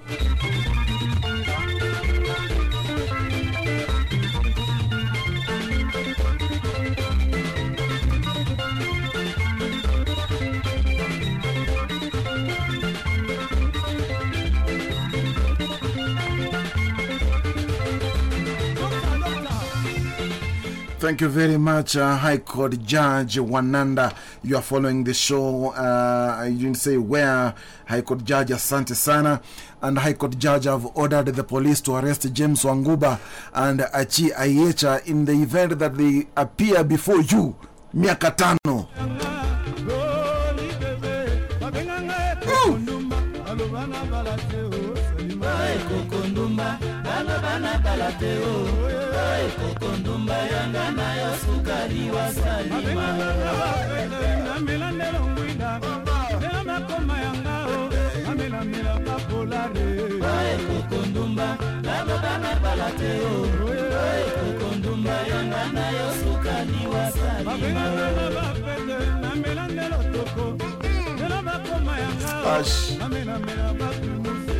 Speaker 1: Thank you very much, uh, High Court Judge Wananda. You are following the show. Uh, you didn't say where. High Court Judge Asante Sana. And High Court Judge have ordered the police to arrest James Wanguba and Achi Ayecha in the event that they appear before you. Miaka tano.
Speaker 7: kokondumba abelanamela ndelongwina ndela makoma yanga o amelamela bapolare ekokondumba nababa nabala te o ekokondumba yanga na yo sukani wasali abelanana bapete namela ndelo toko ndela makoma yanga o amelamela batumuse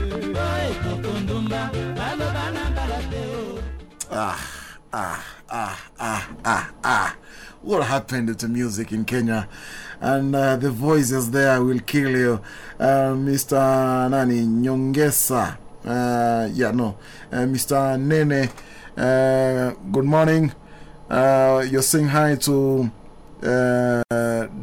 Speaker 7: ekokondumba nababa nabala te o
Speaker 1: ah ah ah ah ah ah. What happened to music in Kenya? And uh, the voices there will kill you. Uh, Mr. Nani Nyongesa. Uh, yeah, no. Uh, Mr. Nene. Uh, good morning. Uh, you're saying hi to uh,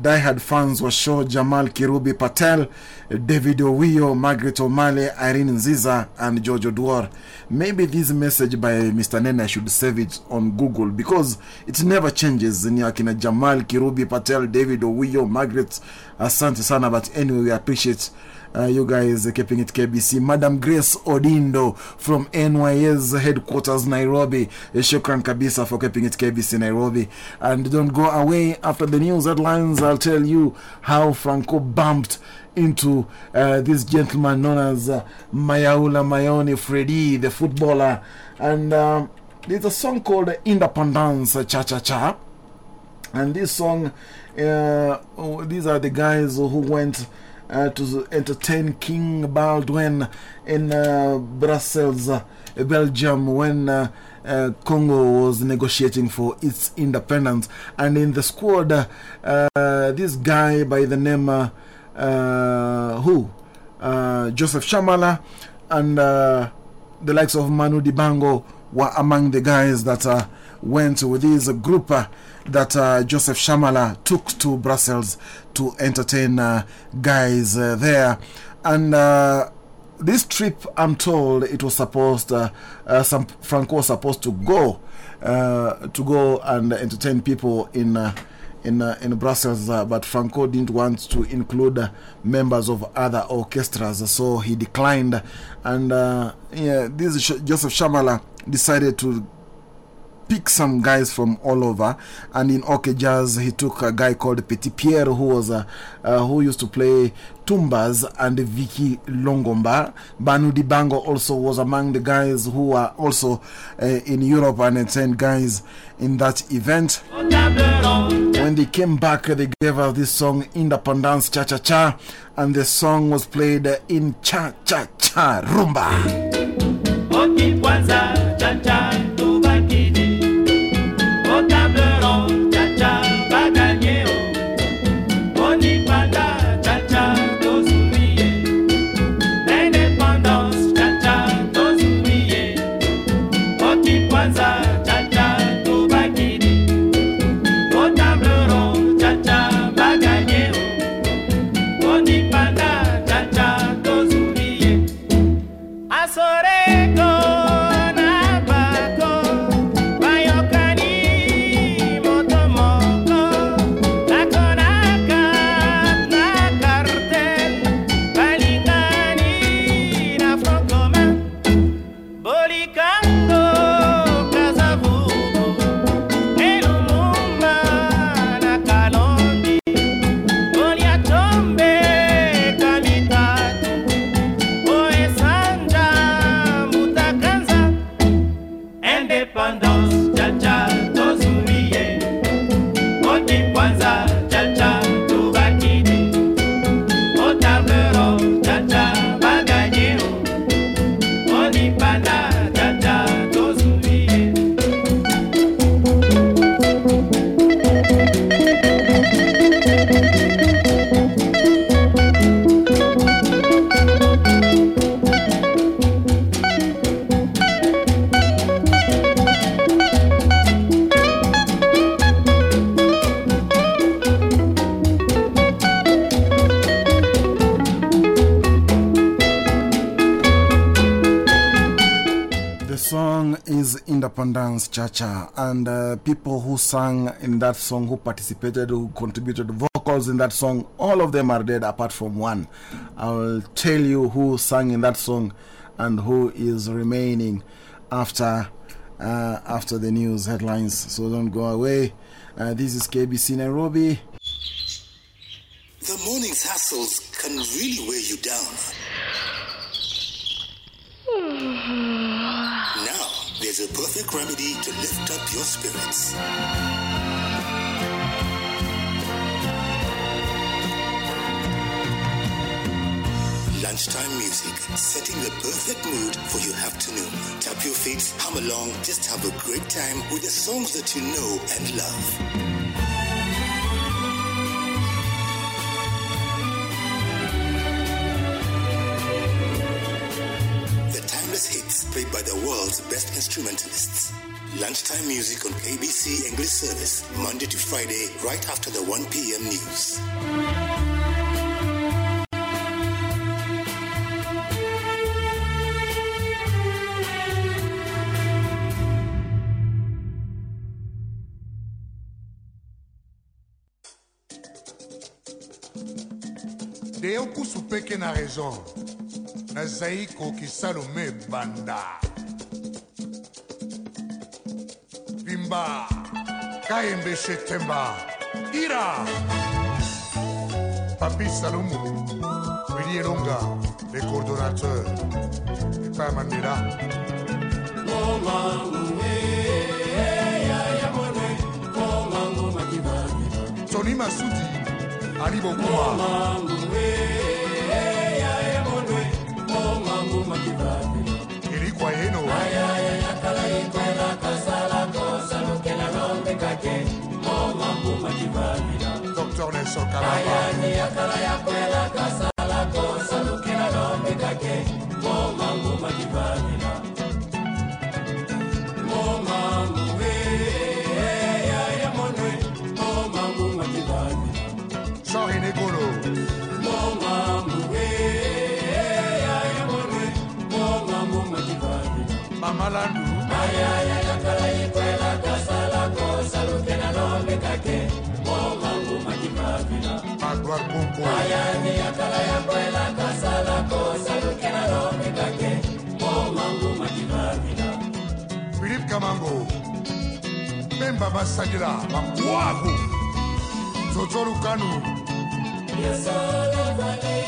Speaker 1: diehard fans were show Jamal Kirubi Patel, David Owio, Margaret O'Malley, Irene Nziza, and Jojo Dwar. Maybe this message by Mr. Nene should save it on Google because it never changes. Akina Jamal Kirubi Patel, David Owiyo, Margaret Asante Sana. But anyway, we appreciate. Uh, you guys uh, keeping it KBC. Madam Grace Odindo from NYS headquarters Nairobi. Uh, shukran kabisa for keeping it KBC Nairobi. And don't go away after the news headlines. I'll tell you how Franco bumped into uh, this gentleman known as uh, Mayaula Mayoni Freddy, the footballer. And um, there's a song called Independence Cha Cha Cha. And this song, oh, these are the guys who went. Uh, to entertain King Baldwin in uh, Brussels, uh, Belgium, when uh, uh, Congo was negotiating for its independence. And in the squad, uh, this guy by the name who? Joseph Shamala and the likes of Manu Dibango were among the guys that went with this group that uh, Joseph Shamala took to Brussels to entertain uh, guys uh, there. And uh, this trip, I'm told, it was supposed, uh, uh, some Franco was supposed to go to go and entertain people in. in, in Brussels, but Franco didn't want to include members of other orchestras, so he declined. And yeah, this Joseph Shamala decided to pick some guys from all over. And in OK Jazz, he took a guy called Petit Pierre, who was uh, who used to play tumbas, and Vicky Longomba. Manu Dibango also was among the guys who were also uh, in Europe and sent guys in that event. When they came back, they gave us this song, Independence Cha Cha Cha, and the song was played in Cha Cha Cha Rumba. And uh, people who sang in that song, who participated, who contributed vocals in that song, all of them are dead apart from one. I'll tell you who sang in that song and who is remaining after, uh, after the news headlines. So don't go away. Uh, this is KBC Nairobi.
Speaker 5: The morning's hassles can really wear you down. Now, there's a perfect remedy to lift up your spirits. Lunchtime music, setting the perfect mood for your afternoon. Tap your feet, hum along, just have a great time with the songs that you know and love. The timeless hits played by the world's best instrumentalists. Lunchtime music on KBC English Service, Monday to Friday, right after the 1 p.m. news.
Speaker 8: de yokusu peke na raison nazali kokisa lome bimba kayembe shetemba ira. Papi salomo wili elonga le coordonnateur. Epai ya mandela tony masudi ali bokuwa dr nelson kalaba jean memba basangela bakwago zozo lukanu
Speaker 11: nana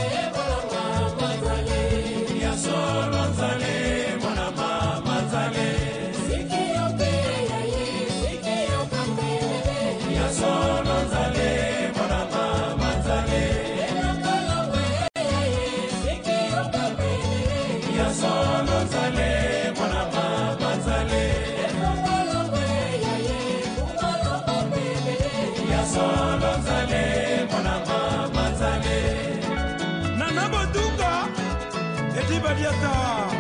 Speaker 10: Marietta.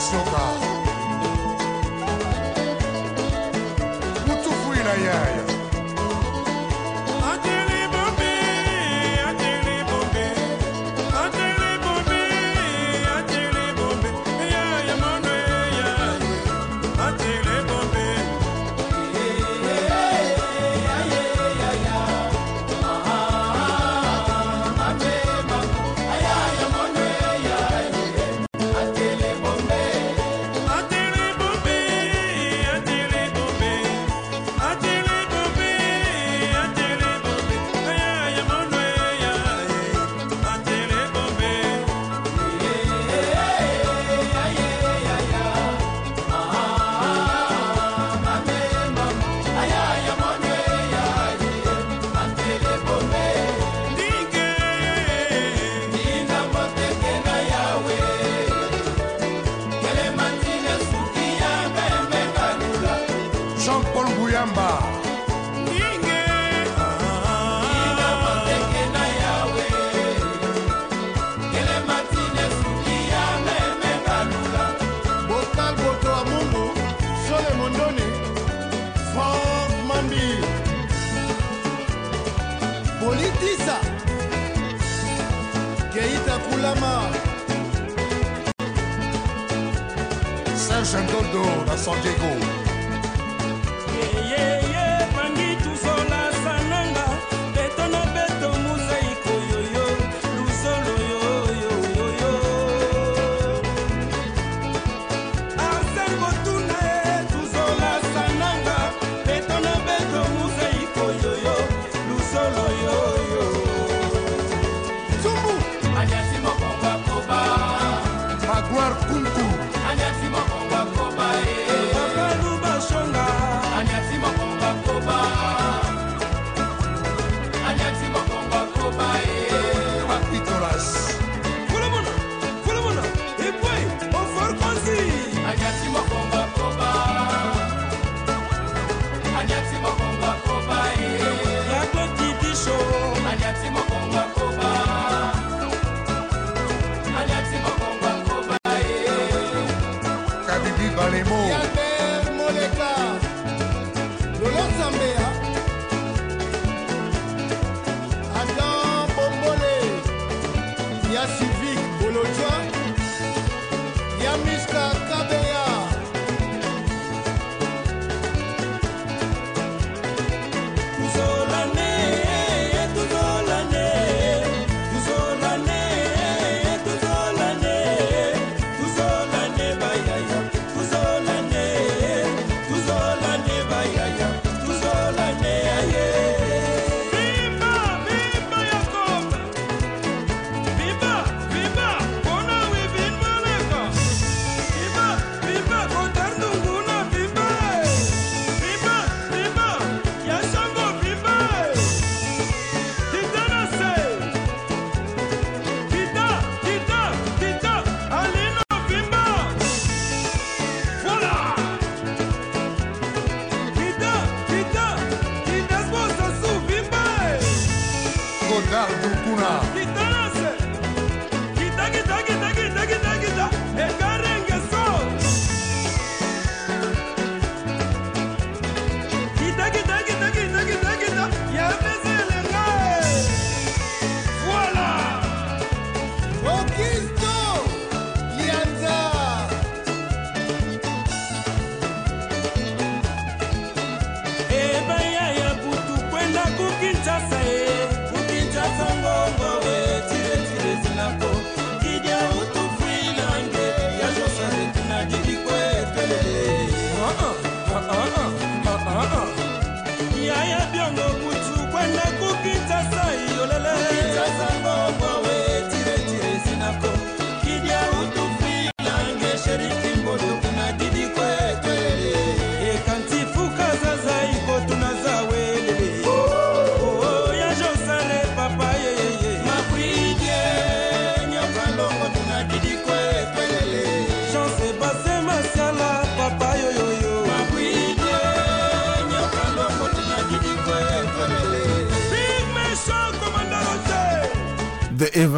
Speaker 10: Inyasoka. Mutufu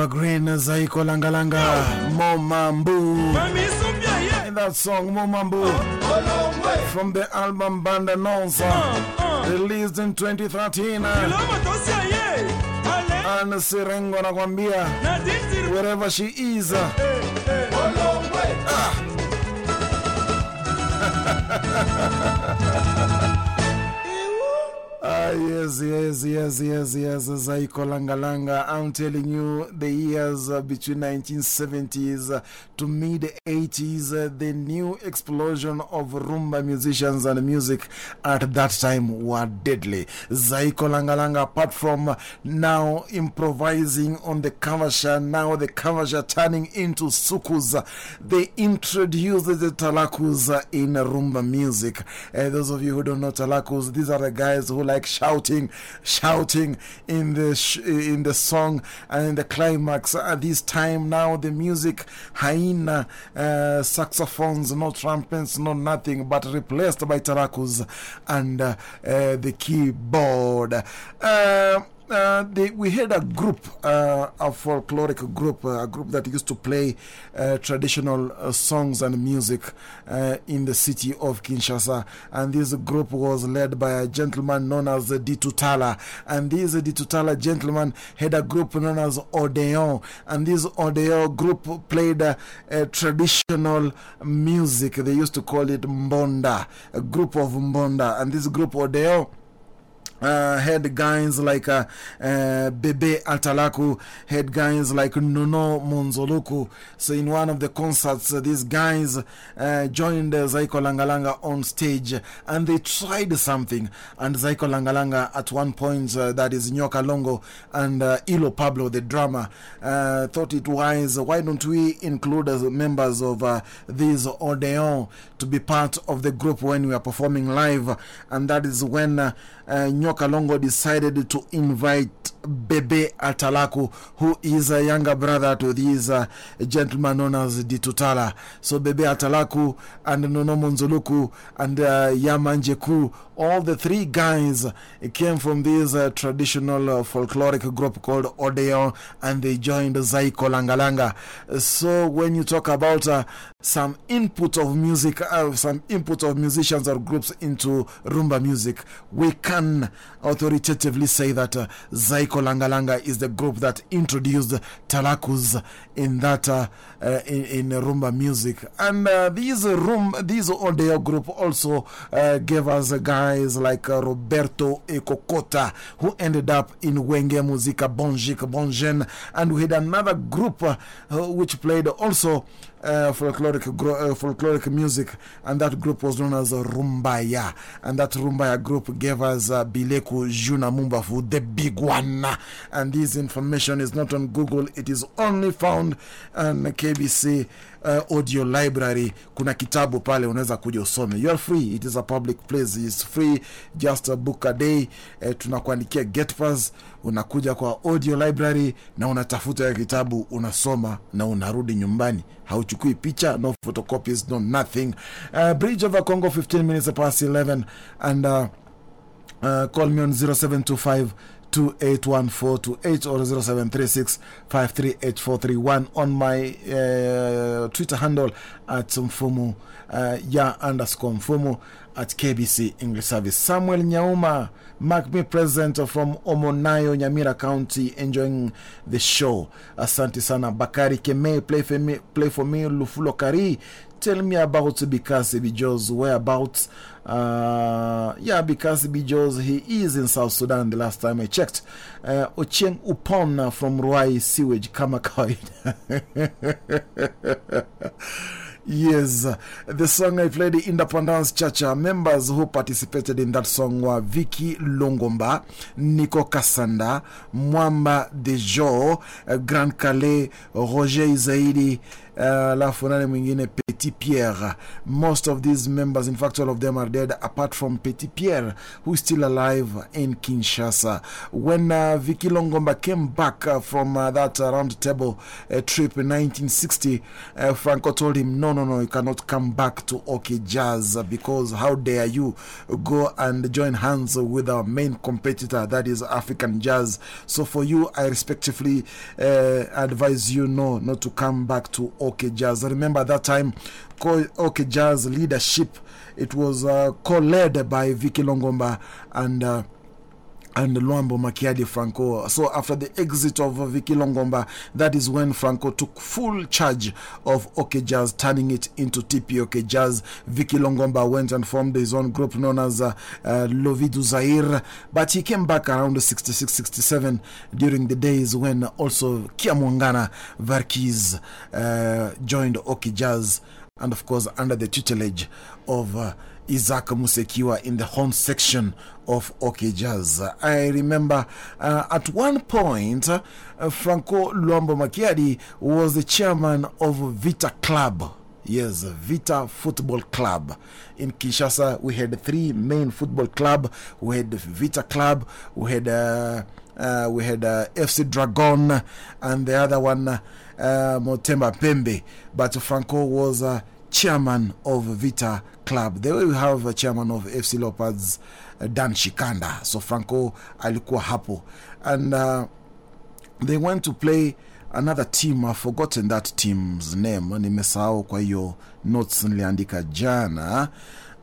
Speaker 1: evergreen Zaiko Langa Langa, Momambu. That song, Momambu, from the album Band Announcer, released in 2013. And Sirengo nakwambia, wherever she is. Yes, yes, yes, yes, yes, Zaiko Langa Langa. I'm telling you, the years uh, between 1970s uh, to mid 80s, uh, the new explosion of rumba musicians and music at that time were deadly. Zaiko Langa Langa, apart from now improvising on the cavacha, now the cavacha turning into soukous, they introduced the talakus in rumba music. those of you who don't know talakus, these are the guys who like shouting, shouting in the sh in the song and in the climax. At this time now, the music hyena, uh, saxophones, no trumpets, no nothing, but replaced by tarakus and uh, uh, the keyboard. Uh, they, we had a group, uh, a folkloric group, uh, a group that used to play uh, traditional uh, songs and music in the city of Kinshasa. And this group was led by a gentleman known as Ditutala. And this Ditutala gentleman had a group known as Odeon. And this Odeon group played traditional music. They used to call it Mbonda, a group of Mbonda. And this group Odeon. Uh, had guys like uh, uh, Bebe Atalaku, had guys like Nuno Monzoluku. So, in one of the concerts, uh, these guys uh, joined Zaiko Langa Langa on stage and they tried something. And Zaiko Langa Langa, at one point, uh, that is Nyoka Longo and Ilo Pablo, the drummer, thought it wise why don't we include members of this Odeon to be part of the group when we are performing live? And that is when uh, Nyoka Longo decided to invite Bebe Atalaku, who is a younger brother to this uh, gentleman known as Ditutala. So, Bebe Atalaku and Nono Monzoluku and uh, Yamanjeku, all the three guys came from this uh, traditional uh, folkloric group called Odeon and they joined Zaiko Langa Langa. So, when you talk about uh, some input of music, some input of musicians or groups into rumba music, we can authoritatively say that Zaiko Langa Langa is the group that introduced Talakus in that in, in rumba music. And these these Odeon group also gave us guys like uh, Roberto Ekokota, who ended up in Wenge Musica Bonjik Bonjen. And we had another group uh, which played also uh, folkloric, uh, folkloric music, and that group was known as Rumbaya. And that Rumbaya group gave us uh, Bileku Juna Mumbafu, the big one. And this information is not on Google, it is only found on KBC. Uh, audio library kuna kitabu pale unaweza kuja usome you are free it is a public place is free just a book a day uh, tunakuandikia getpass unakuja kwa audio library na unatafuta ya kitabu unasoma na unarudi nyumbani. Hauchukui picha no photocopies no nothing. Uh, bridge over congo 15 minutes past 11 and uh, uh, call me on 0725 281428 or 0736538431 on my uh, Twitter handle at Mfumu uh, ya underscore Mfumu at KBC English Service. Samuel Nyauma, mark me present from Omonayo, Nyamira County, enjoying the show. Asante sana. Bakari Keme, play for me, play for me Lufulo Kari. Tell me about Bikasi Bijos, whereabouts. Uh, yeah, Bikasi Bijos, he is in South Sudan the last time I checked. Uh, Ocheng Upon from Ruai Sewage, Kamakoi. Yes, the song I played, the Independence Church members who participated in that song were Vicky Longomba, Nico Kassanda, Mwamba Dejo, uh, Grand Kallé, Roger Izeidi, alafu uh, nane mwingine Petit Pierre. Most of these members, in fact, all of them are dead, apart from Petit Pierre, who is still alive in Kinshasa. When uh, Vicky Longomba came back uh, from uh, that round table trip in 1960, uh, Franco told him, No, no, no, you cannot come back to OK Jazz because how dare you go and join hands with our main competitor, that is African Jazz. So for you, I respectively uh, advise you no, not to come back to OK Jazz. Remember that time, OK Jazz leadership, it was uh, co-led by Vicky Longomba and uh, and Luambo Makiadi Franco. So, after the exit of Vicky Longomba, that is when Franco took full charge of OK Jazz, turning it into TP OK Jazz. Vicky Longomba went and formed his own group known as uh, uh, Lovy du Zaire, but he came back around 66 67 during the days when also Kiamwangana Verckys uh, joined OK Jazz, and of course, under the tutelage of. Uh, Isaac Musekiwa in the horn section of OK Jazz. I remember uh, at one point, uh, Franco Luambo Makiadi was the chairman of Vita Club. Yes, Vita Football Club. In Kinshasa, we had three main football club. We had Vita Club, we had, uh, uh, we had uh, FC Dragon, and the other one, Motema Pembe. But Franco was chairman of Vita Club. The way we have a chairman of FC Leopards, uh, Dan Shikanda. So Franco alikuwa hapo. And uh, they went to play another team. I've forgotten that team's name. Nimesahau kwa hiyo notes niliandika jana.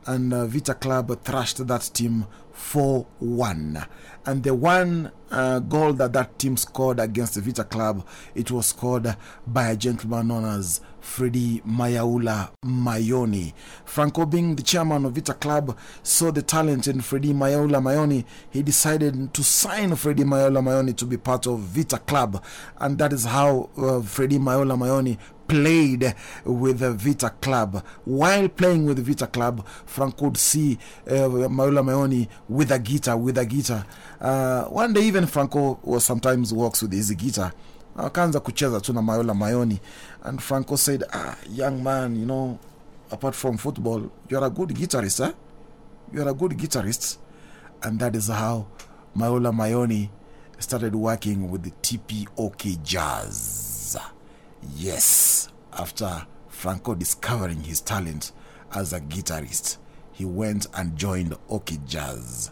Speaker 1: And uh, Vita Club thrashed that team 4 1. And the one uh, goal that that team scored against Vita Club, it was scored by a gentleman known as Freddy Mayaula Mayoni. Franco, being the chairman of Vita Club, saw the talent in Freddy Mayaula Mayoni. He decided to sign Freddy Mayaula Mayoni to be part of Vita Club. And that is how uh, Freddy Mayaula Mayoni played with the Vita Club. While playing with Vita Club, Frank could see uh, Mayaula Mayoni with a guitar, with a guitar. Uh, one day, even Franco was sometimes walks with his guitar. Akaanza kucheza tu na Mayoni. And Franco said, Ah, young man, you know, apart from football, you're a good guitarist, eh? You're a good guitarist. And that is how Mayaula Mayoni started working with the TPOK Jazz. Yes, after Franco discovering his talent as a guitarist, he went and joined OK Jazz.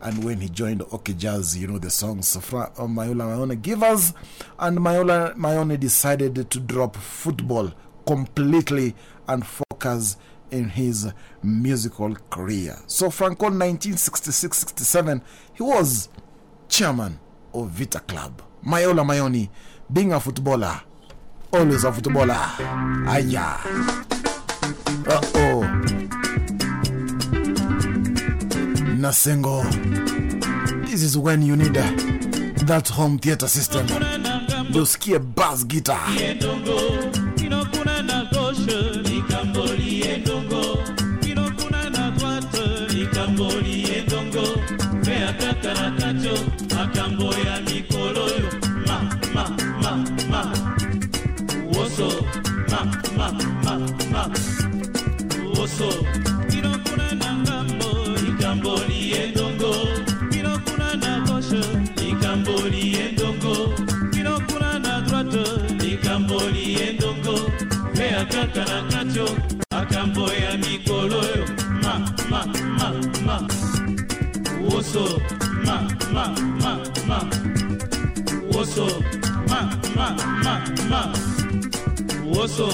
Speaker 1: And when he joined OK Jazz, you know the songs Fra uh, Mayaula Mayoni gave us, and Mayaula Mayoni decided to drop football completely and focus in his musical career. So, Franco, 1966 67, he was chairman of Vita Club. Mayaula Mayoni, being a footballer, always a footballer. Aya. Uh oh. Nasengo. This is when you need uh, that home theater system. Dosikie bass guitar.
Speaker 7: Woso ma ma ma ma. Woso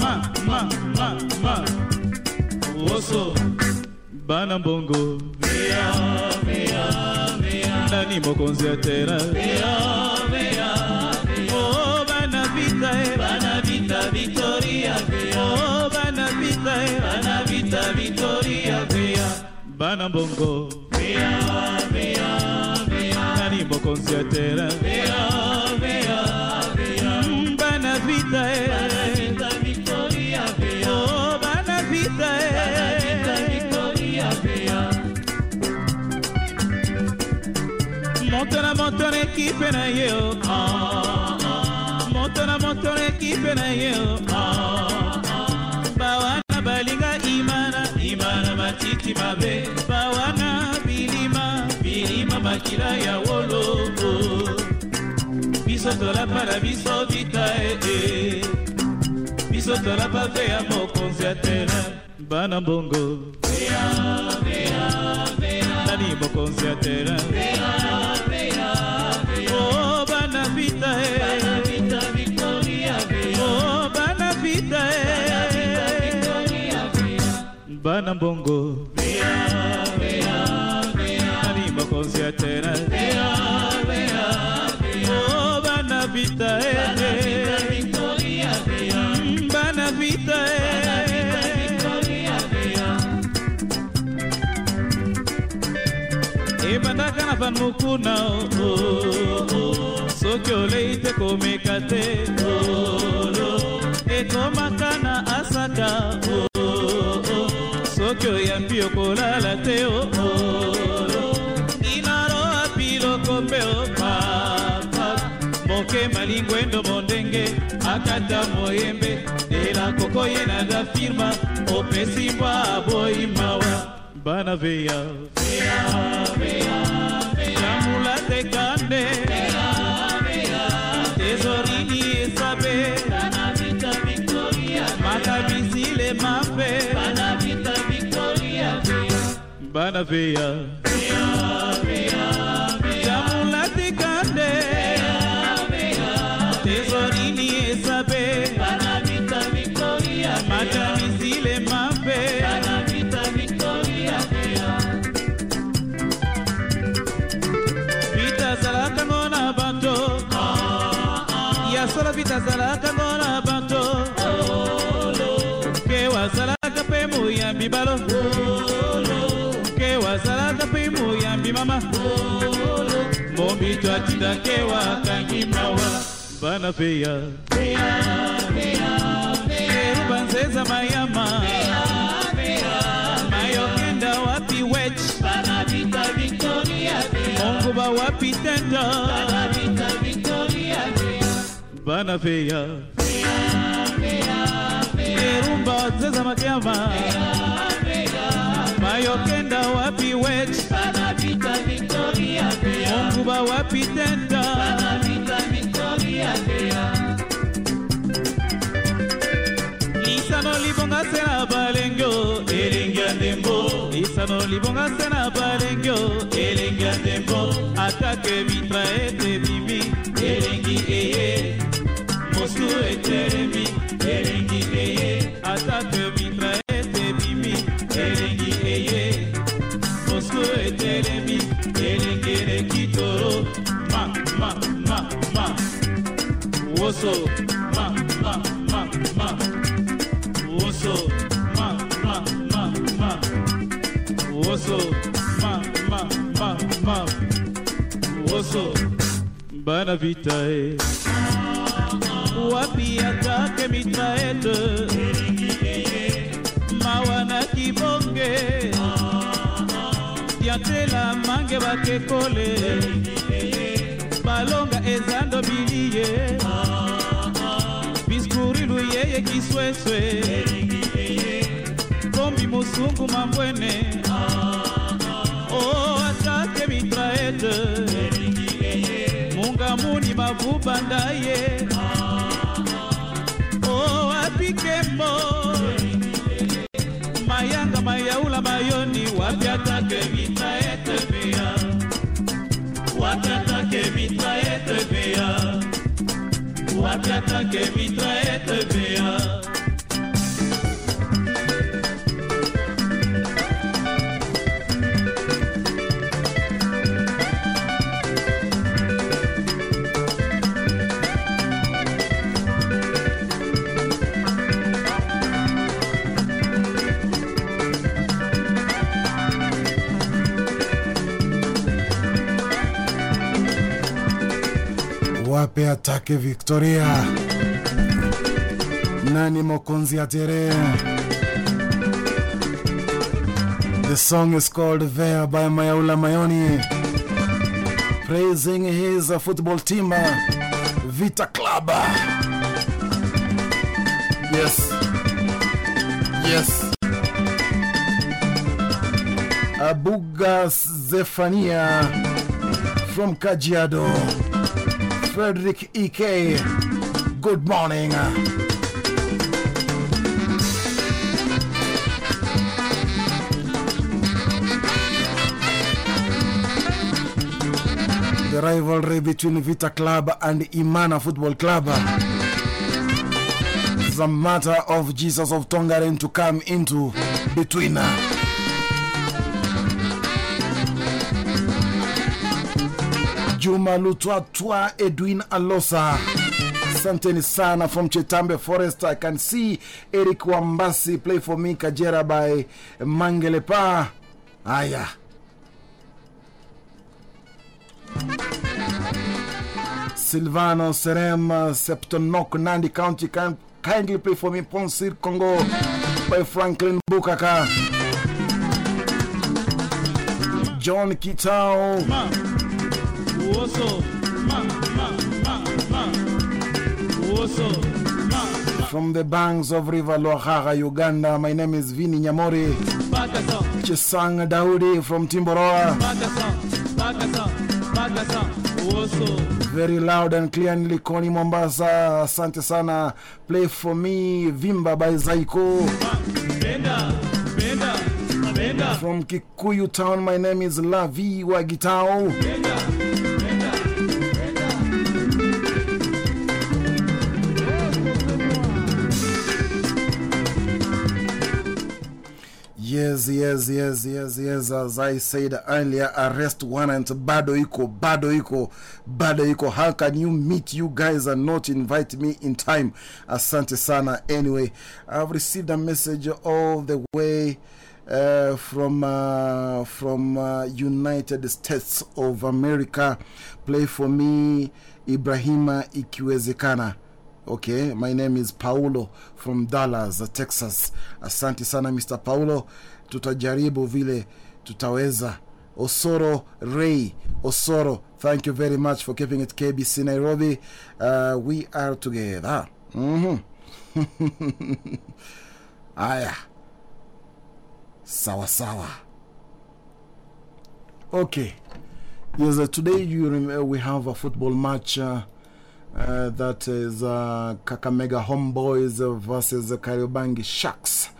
Speaker 7: ma ma ma ma. Woso bana mbongo. Vea vea vea nani mokonzi ya tera vea vea oh bana vita e bana vita victoria vea oh bana vita e bana vita victoria vea bana mbongo. Vea vea vea nani mokonzi ya tera ekipe na ye o moto na moto na ekipe na ye o
Speaker 2: bawana balinga imana imana matiti mabe. Bawana bilima bilima makila ya wolo biso tolapa na biso vita ee biso tolapa ve ya mokonzi ya tera bana mbongo nani mokonzi ya tera mala na mbongo. Nani mokonzi ya tena o oh, bana vita e. bana vita e ebandaka na banmokuna soki olei te komeka te ekomaka na asaka api okolala te oh, oh. o inaro api lokombe o oh, papa. Mokema lingwendo mondenge akata moyembe. Lela koko ye nanga firma opesi mbwa boyi mawa. Bana veya. Veya veya veya. Chamula te kande. veya bana veya. Jamula tekande tezorini esabe makabisile mape vita zalaka ngo na bato. Ya solo vita zalaka ngo na bato. Ke wazalaka mpe moyambi balo. ke wazalaka mpe moyambi mama. Mombito atinda ke wakangi mawa bana veya eruba nzeza mayama. Mayokenda wapi wech? Monguba wapi tenda? Bana veya erumba nzeza makiama mayokenda wapi wech monguba wapi tenda? Lisano libonga se na balengio elengi ya ndembo. Lisano libonga se na balengio elengi ya ndembo. Atake mitraete bimi elengi eye. Mosu etelemi. Elengi eye. Atake mitraete bimi elengi eye. Mosu etelemi woso ma ma ma ma. Woso ma ma ma ma. Woso ma ma ma ma. Woso bana vitae wapi atake mitraete mawana kibonge. Diantela mange bakekole kisweswe kombi musungu mambwene o oh, atake mitraete. Mungamuni mavuba ndaye. Oh, o apikembo mayanga mayaula mayoni wapi atake mitraete pia? Wapi atake mitraete pia
Speaker 1: wape atake Victoria. Nani mokonzi atere? The song is called There by Mayaula Mayoni. Praising his football team uh, Vita Club. Yes. Yes. Abuga Zephania from Kajiado. Frederick E.K. Good morning. The rivalry between Vita Club and Imana Football Club is a matter of Jesus of Tongaren to come into between. Juma Lutwatwa Edwin Alosa. Santeni sana from Chetambe Forest. I can see Eric Wambasi play for me Kajera by Mangelepa. Aya. Silvano Serem, Septonok, Nandi County, can kindly play for me Ponsir Congo by Franklin Bukaka. John Kitao.
Speaker 12: Woso, ma, ma, ma, ma. Woso,
Speaker 1: From the banks of River Loahaha, Uganda, my name is Vini Nyamori.
Speaker 12: Bakasan,
Speaker 1: Chisang Daudi from Timboroa. Very loud and clear in Likoni, Mombasa. Asante sana. Play for me Vimba by Zaiko.
Speaker 12: Benda, Benda, Benda.
Speaker 1: From Kikuyu town, my name is Lavi Wagitao. Yes, yes, yes, yes, yes. As I said earlier, arrest warrant bado iko, bado iko, bado iko. How can you meet you guys and not invite me in time? Asante sana. Anyway, I've received a message all the way uh, from uh, from uh, United States of America. Play for me, Ibrahima ikiwezekana. Okay, my name is Paulo from Dallas, Texas. Asante sana Mr. Paulo, tutajaribu vile tutaweza. Osoro Ray, Osoro, thank you very much for keeping it KBC Nairobi. Uh, we are together. Mhm. Aya, sawa sawa. Okay, yes, uh, today you rem- we have a football match. Uh, uh, that is uh, Kakamega Homeboys versus Kariobangi Sharks.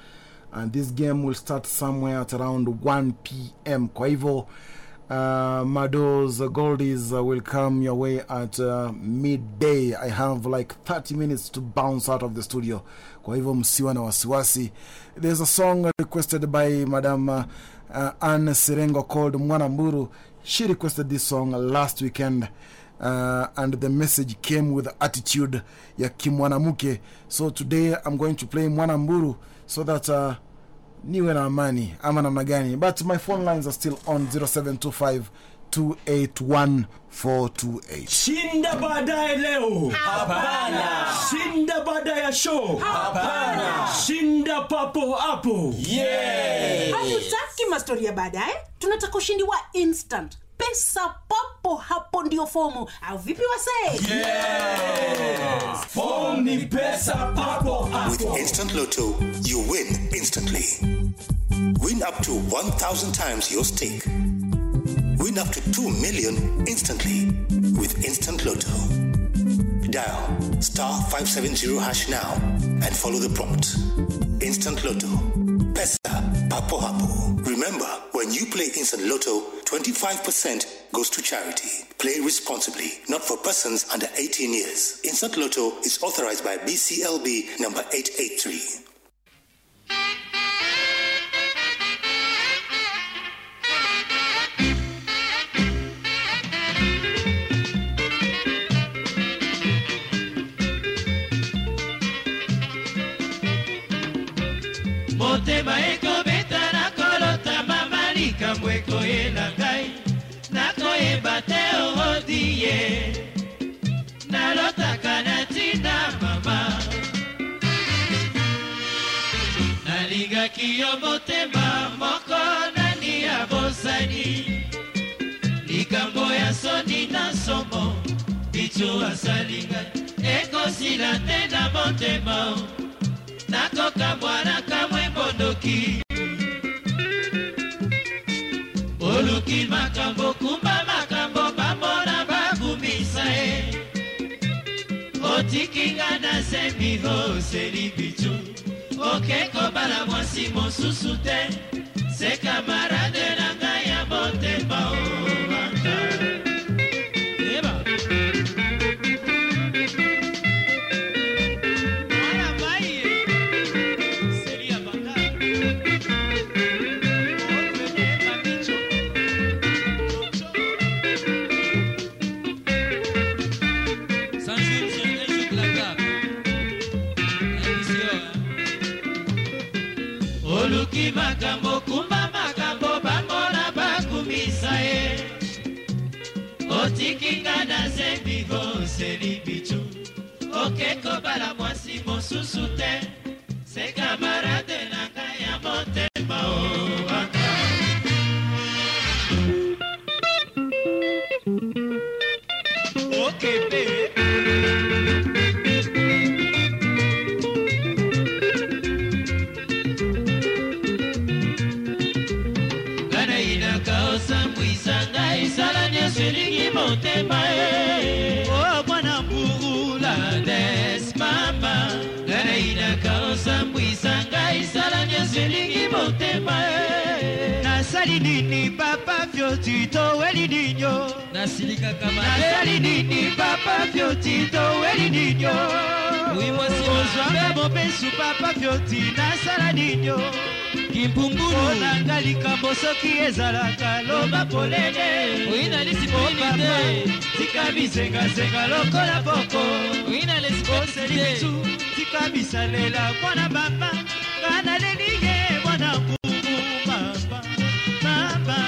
Speaker 1: And this game will start somewhere at around 1 p.m. Kwa uh, Mado's Goldies will come your way at uh, midday. I have like 30 minutes to bounce out of the studio. Kwa hivyo. There's a song requested by Madam uh, Anne Sirengo called Mwanamburu. She requested this song last weekend. Uh, and the message came with attitude ya kimwanamke. so today i'm going to play mwanamburu so that uh, niwe na amani ama namna gani but my phone lines are still on 0725 281428
Speaker 13: Shinda baadaye leo. Hapana. Shinda baada ya show. Hapana. Shinda papo hapo. Yeah.
Speaker 14: hatutaki mastori ya baadaye tunataka ushindi wa instant pesa papo hapo ndio fomu au vipi wasee
Speaker 13: Yeah. Form ni pesa papo
Speaker 5: With. Instant Lotto, you win instantly. Win up to 1,000 times your stake. Win up to 2 million instantly with Instant Lotto. Dial star 570 hash now and follow the prompt. Instant Lotto. Pesa Papo Hapo. Remember, when you play Instant Lotto, 25% goes to charity. Play responsibly, not for persons under 18 years. Instant Lotto is authorized by BCLB number 883.
Speaker 7: Yo motema moko nani ya bosani likambo ya soni na somo bitu asalinga ekosila te na motema nakoka mwana kamwembo mandoki oluki makambo kumba makambo bamona bakumisa ye. Otikinga na sembi oseli bitu oke kobala mwasi mosusu te. Se kamarade na ngai ya motema owanga tika bisengasenga lokola poko oseli bitu tika bisalela mwana mama nga naleli ye mwana mbubu mama mama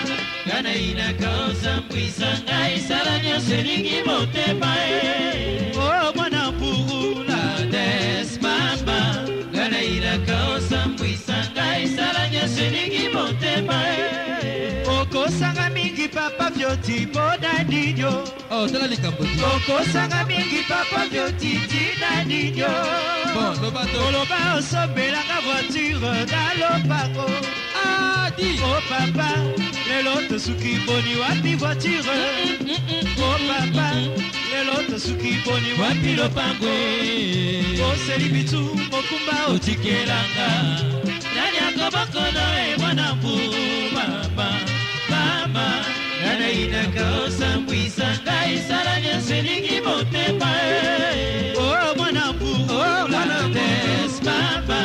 Speaker 7: nga nayinaka osambwisa ngai sala nyonso elingi motema e o mwana mbubu lades mama. Nga nayinaka osambwisa ngai sala nyonso elingi motema e okosanga mingi papa vyoti mpona ninyo
Speaker 15: tala likambo
Speaker 7: okosanga mingi papa vyoti tina ninyo oloba osombelanga voiture na lopango. Adi o papa lelo tosuki boni wapi voiture. O papa lelo tosuki boni wapi lopango. oseli bitu mokumba otikelanga. Nani akobokono e mwana mbu? mama mama neinaka osambwisa ngai sala nyonso elingi motema oh, mwana
Speaker 1: mbula oh, papa.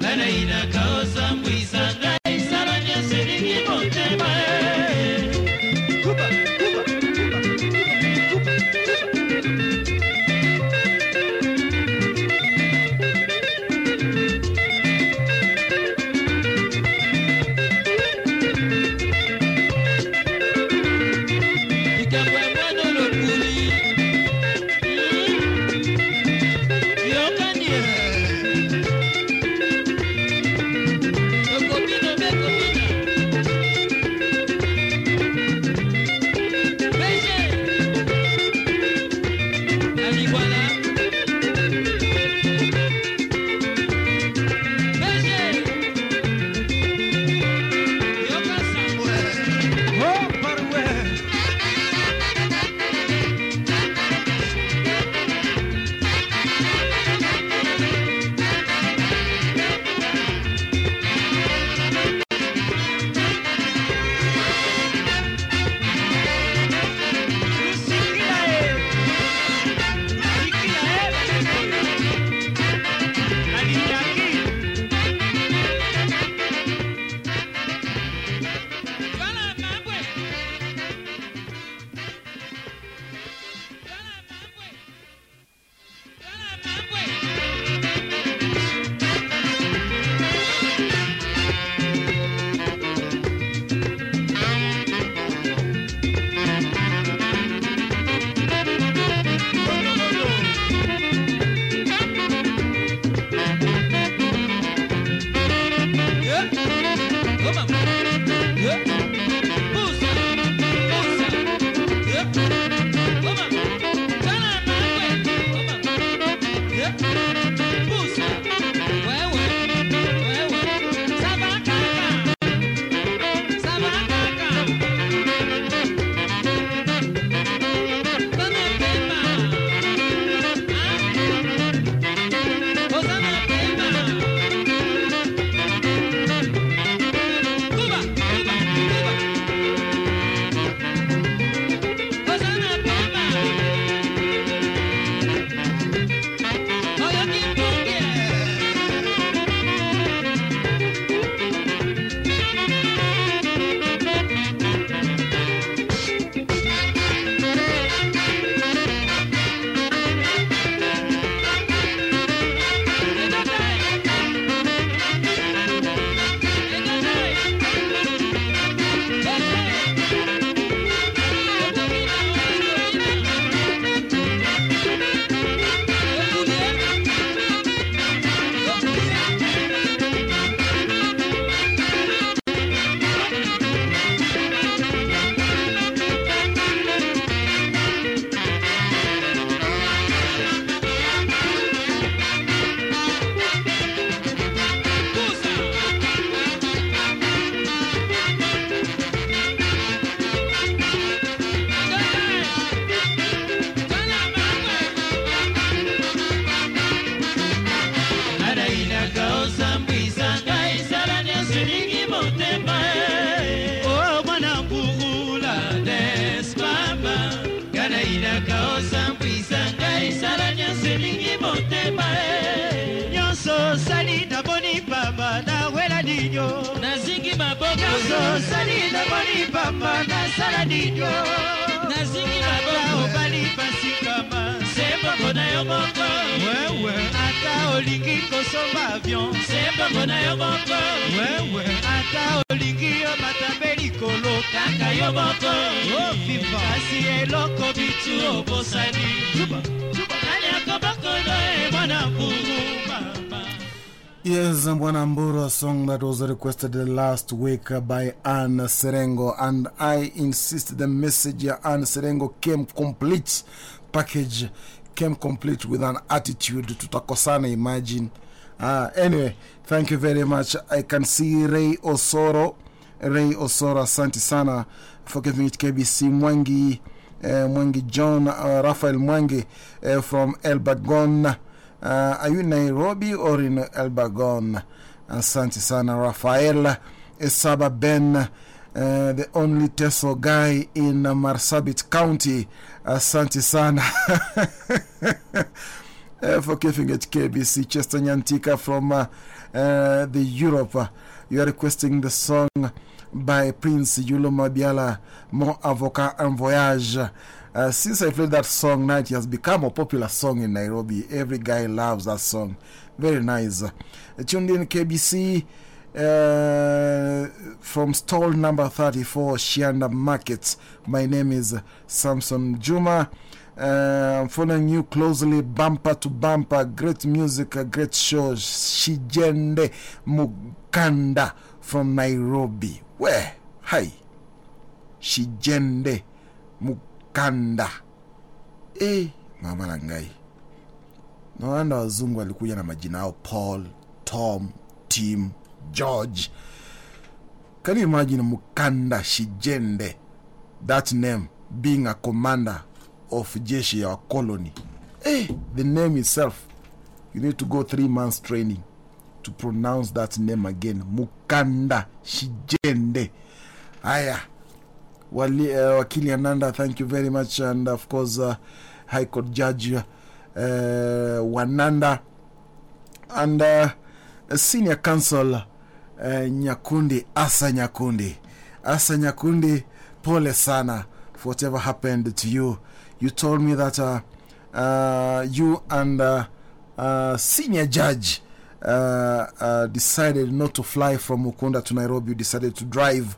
Speaker 1: Ngai neinaka requested last week by Anne Serengo. And I insist the message Anne Serengo came complete package, came complete with an attitude to Takosana, imagine. Uh, anyway, thank you very much. I can see Ray Osoro. Ray Osoro, Santisana, for giving it KBC. Mwangi, uh, Mwangi John, uh, Raphael Mwangi uh, from Elburgon. Uh, are you in Nairobi or in Elburgon? Asante sana Rafael Esaba Ben, uh, the only Teso guy in Marsabit County. Asante sana uh, for keeping it KBC. Chester Nyantika from uh, uh, the Europe. You are requesting the song by Prince Youlou Mabiala, Mon Avocat en Voyage. Uh, since I played that song, now it has become a popular song in Nairobi. Every guy loves that song. Very nice. Uh, tuned in KBC uh, from stall number 34, Shianda Market. My name is Samson Juma. Uh, I'm following you closely, bumper to bumper. Great music, great show. Shijende Muganda from Nairobi. Where? Hi. Shijende Muganda. Eh, mama na ngai. Wazungu walikuja na majina yao Paul, Tom, Tim, George. kani you imagine Mukanda Shijende? That name being a commander of jeshi ya colony. Hey, the name itself. You need to go three months training to pronounce that name again. Mukanda Shijende. haya Wali, uh, Wakili Ananda, thank you very much. And of course, uh, High Court Judge uh, Wananda and uh, Senior Counsel uh, Nyakundi, Asa Nyakundi. Asa Nyakundi, pole sana for whatever happened to you. You told me that uh, uh, you and uh, uh, Senior Judge uh, uh, decided not to fly from Mukunda to Nairobi. You decided to drive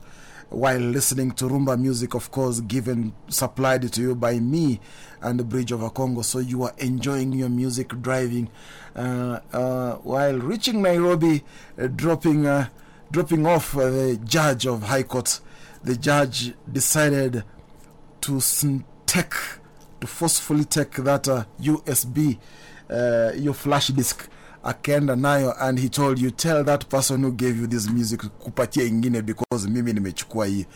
Speaker 1: while listening to rumba music, of course, given supplied to you by me and the Bridge over Congo. So you are enjoying your music driving uh, uh, while reaching Nairobi, uh, dropping, uh, dropping off uh, the judge of High Court. The judge decided to take, to forcefully take that USB, your flash disk akaenda nayo and he told you tell that person who gave you this music kupatia ingine because mimi nimechukua hii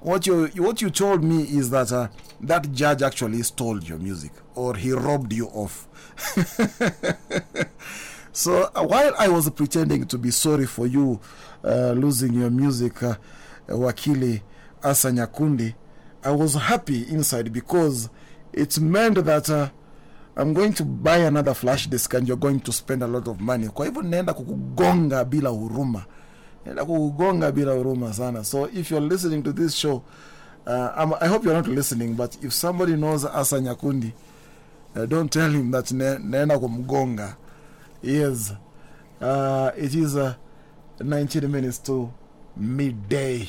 Speaker 1: what you, what you told me is that uh, that judge actually stole your music or he robbed you off so uh, while i was pretending to be sorry for you uh, losing your music uh, wakili Asanyakundi, i was happy inside because it meant that uh, I'm going to buy another flash disk and you're going to spend a lot of money. Kwa hivyo naenda kukugonga bila huruma. Naenda kukugonga bila huruma sana. So if you're listening to this show, uh, I hope you're not listening, but if somebody knows Asa Nyakundi, uh, don't tell him that ne, naenda kumgonga. Yes. Uh, it is uh, 19 minutes to midday.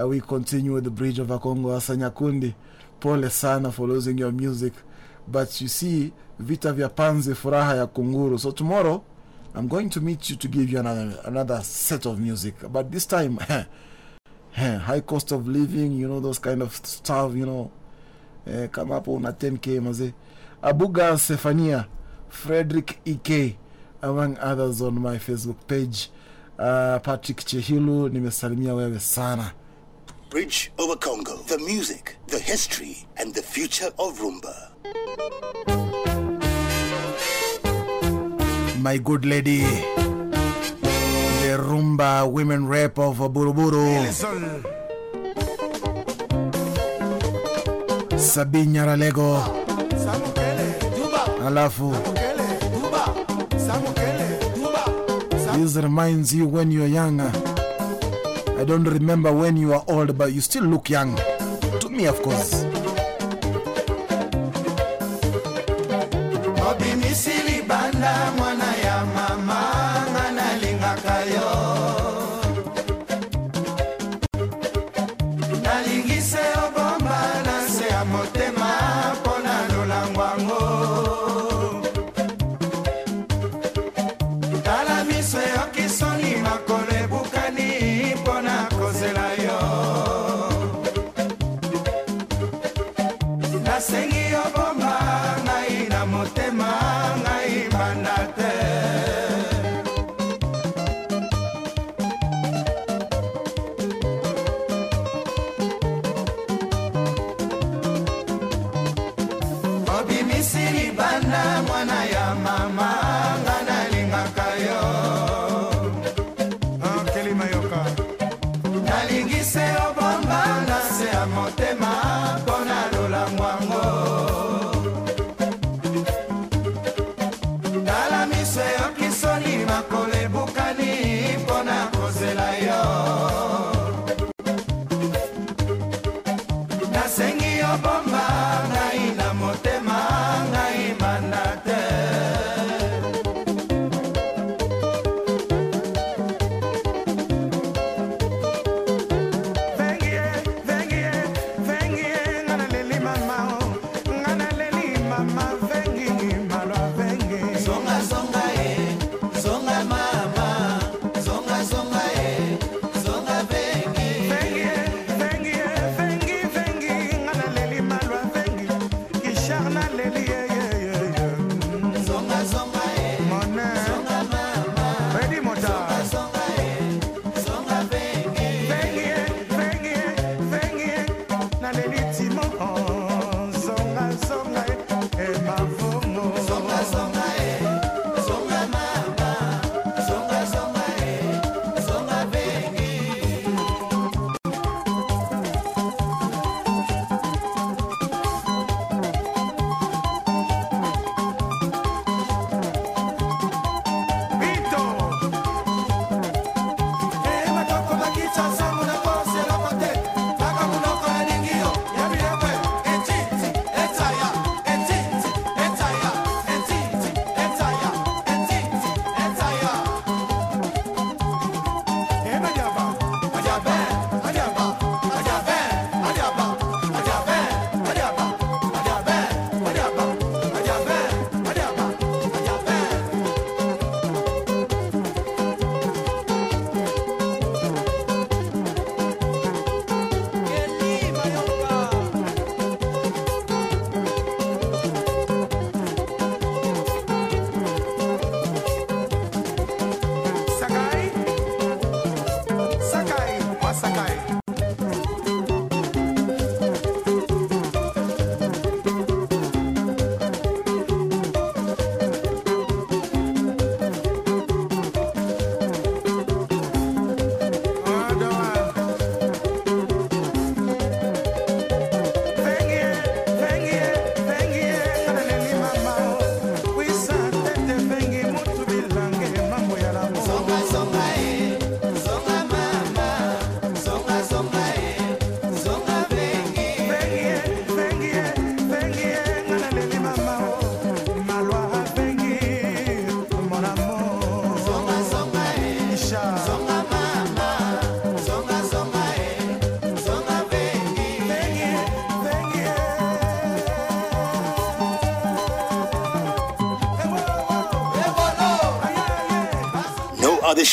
Speaker 1: Uh, we continue with the Bridge of Akongo Asa Nyakundi, pole sana for losing your music but you see vita vya panzi furaha ya kunguru so tomorrow i'm going to meet you to give you another, another set of music but this time high cost of living you know those kind of stuff you know eh, kama hapo una 10k maze abuga sefania frederick ek among others on my facebook page uh, patrick chehilu nimesalimia wewe sana
Speaker 5: Bridge over Congo. The music, the history, and the future of rumba
Speaker 1: my good lady. The Rumba women rap of Buruburu. Sabine Nyaralego. Alafu. This reminds you when you're young.
Speaker 16: I don't remember when you are old, but you still look young. To me, of course.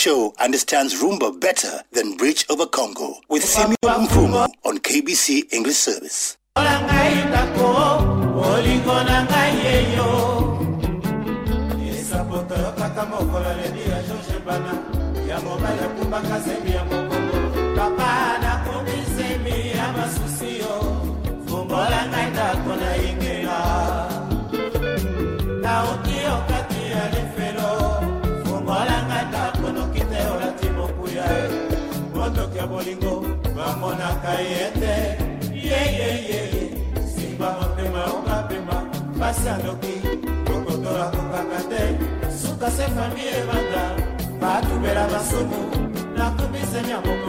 Speaker 5: show understands rumba better than Bridge over Congo with Samuel Mpumo on KBC English Service.
Speaker 8: ya bolingo bamonaka ye te. Yeyeyeye simba motema okapema pasi aloki kokotola kokaka te. Suka se fami ebanda batubela masumu nakumisenya moko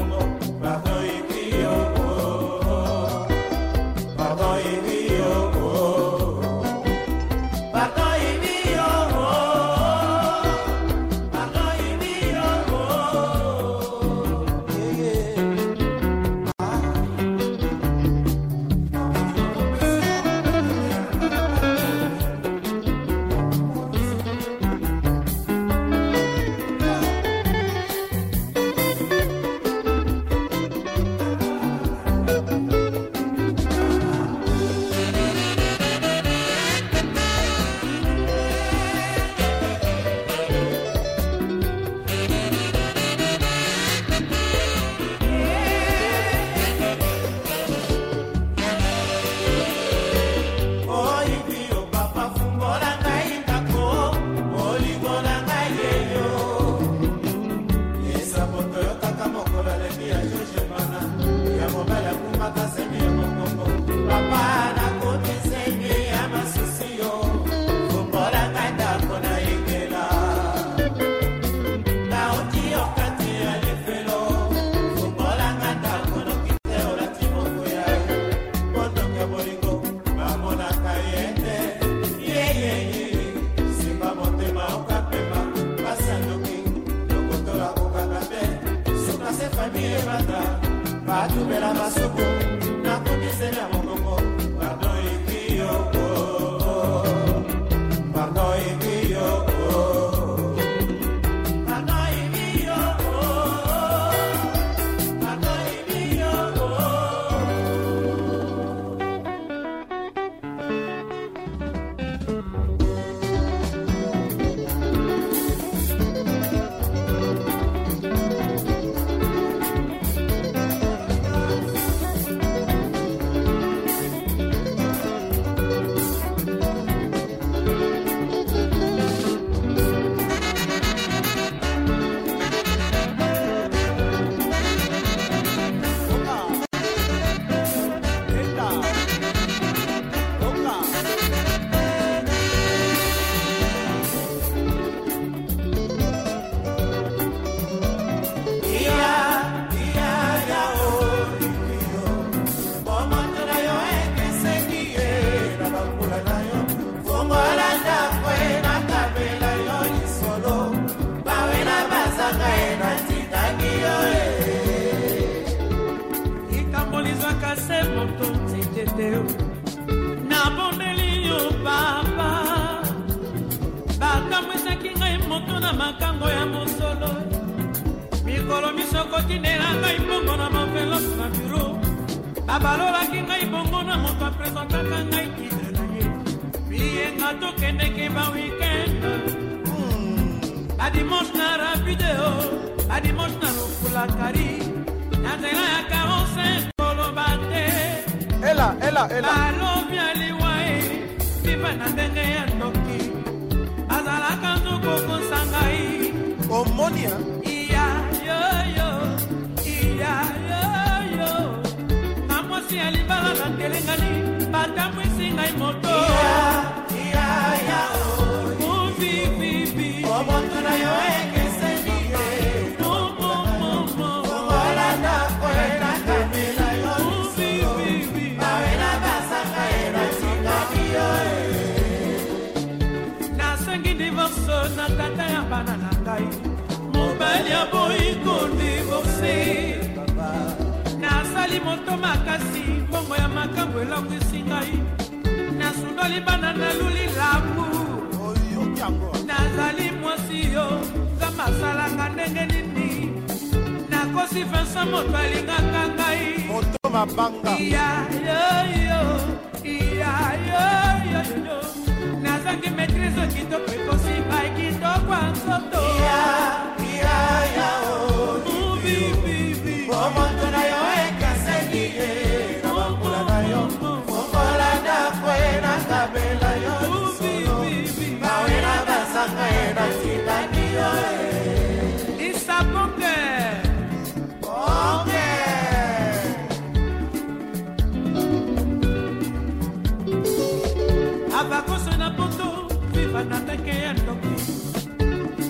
Speaker 8: viva na ndenge ya ndoki.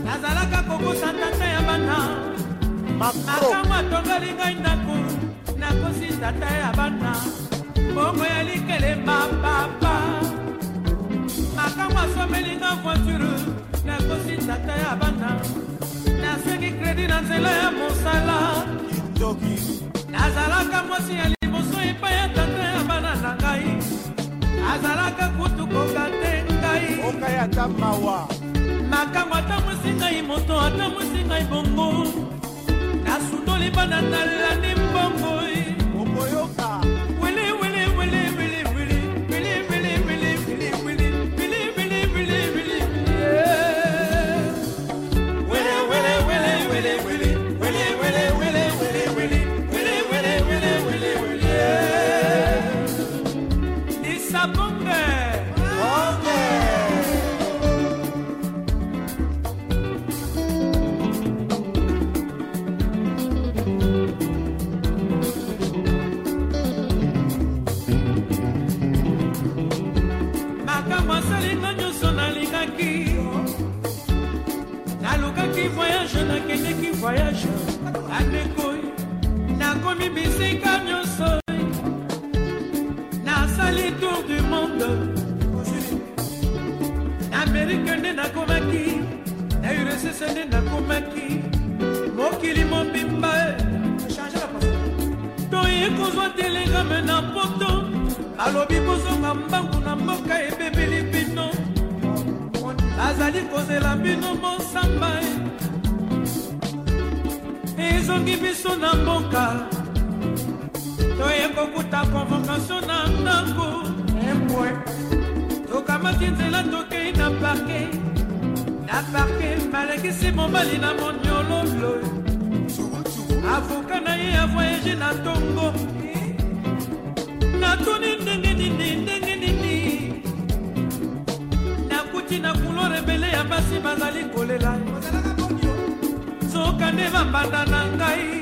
Speaker 8: Nazalaka kokosa tata ya bana.
Speaker 17: Makambo atongoli ngai ndako nakosi tata ya bana. Bongo ya likelemba papa makambo asomeli nga voiture nakosi tata ya bana. Nasengi kredi na nzela ya mosala. Nazalaka mwasi ya liboso epai ya tata ya bana na ngai. Azalaka kutu makambo atamwisi ngai moto atamwisi ngai bongo nasundoli bana nalandi voyage andekoi nakomi bisika nyonso. Nasali tour du monde. Na amerike nde nakomaki na ursese nde nakomaki. Mokili mobimba toye kozwa telegrame na poto balobi kozonga mbangu na mboka ebebeli bino. Bazali kozela bino mosamba ezongi biso na mboka. Toye kokuta convocation na ndako tokamati nzela tokei na parke. Na parke balekisi mobali na moniololo avoka na ye avoyage na tongo. Natuni ndenge nini ndenge nini? Nakuti na couleur ebele ya basi bazali kolela nde bambanda na ngai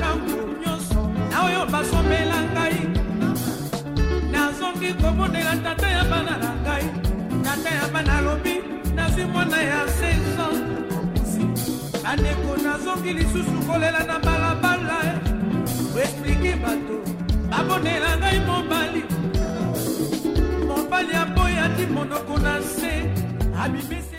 Speaker 17: ya bamakambo nyonso na oyo basomela ngai. Nazongi kobondela tata ya bana na ngai. Tata ya bana alobi nazwi mwana ya 16 ans. Bandeko nazongi lisusu kolela na balabala. Koexplike bato babonela ngai mobali. Mobali aboyaki monoko na se. Abimisi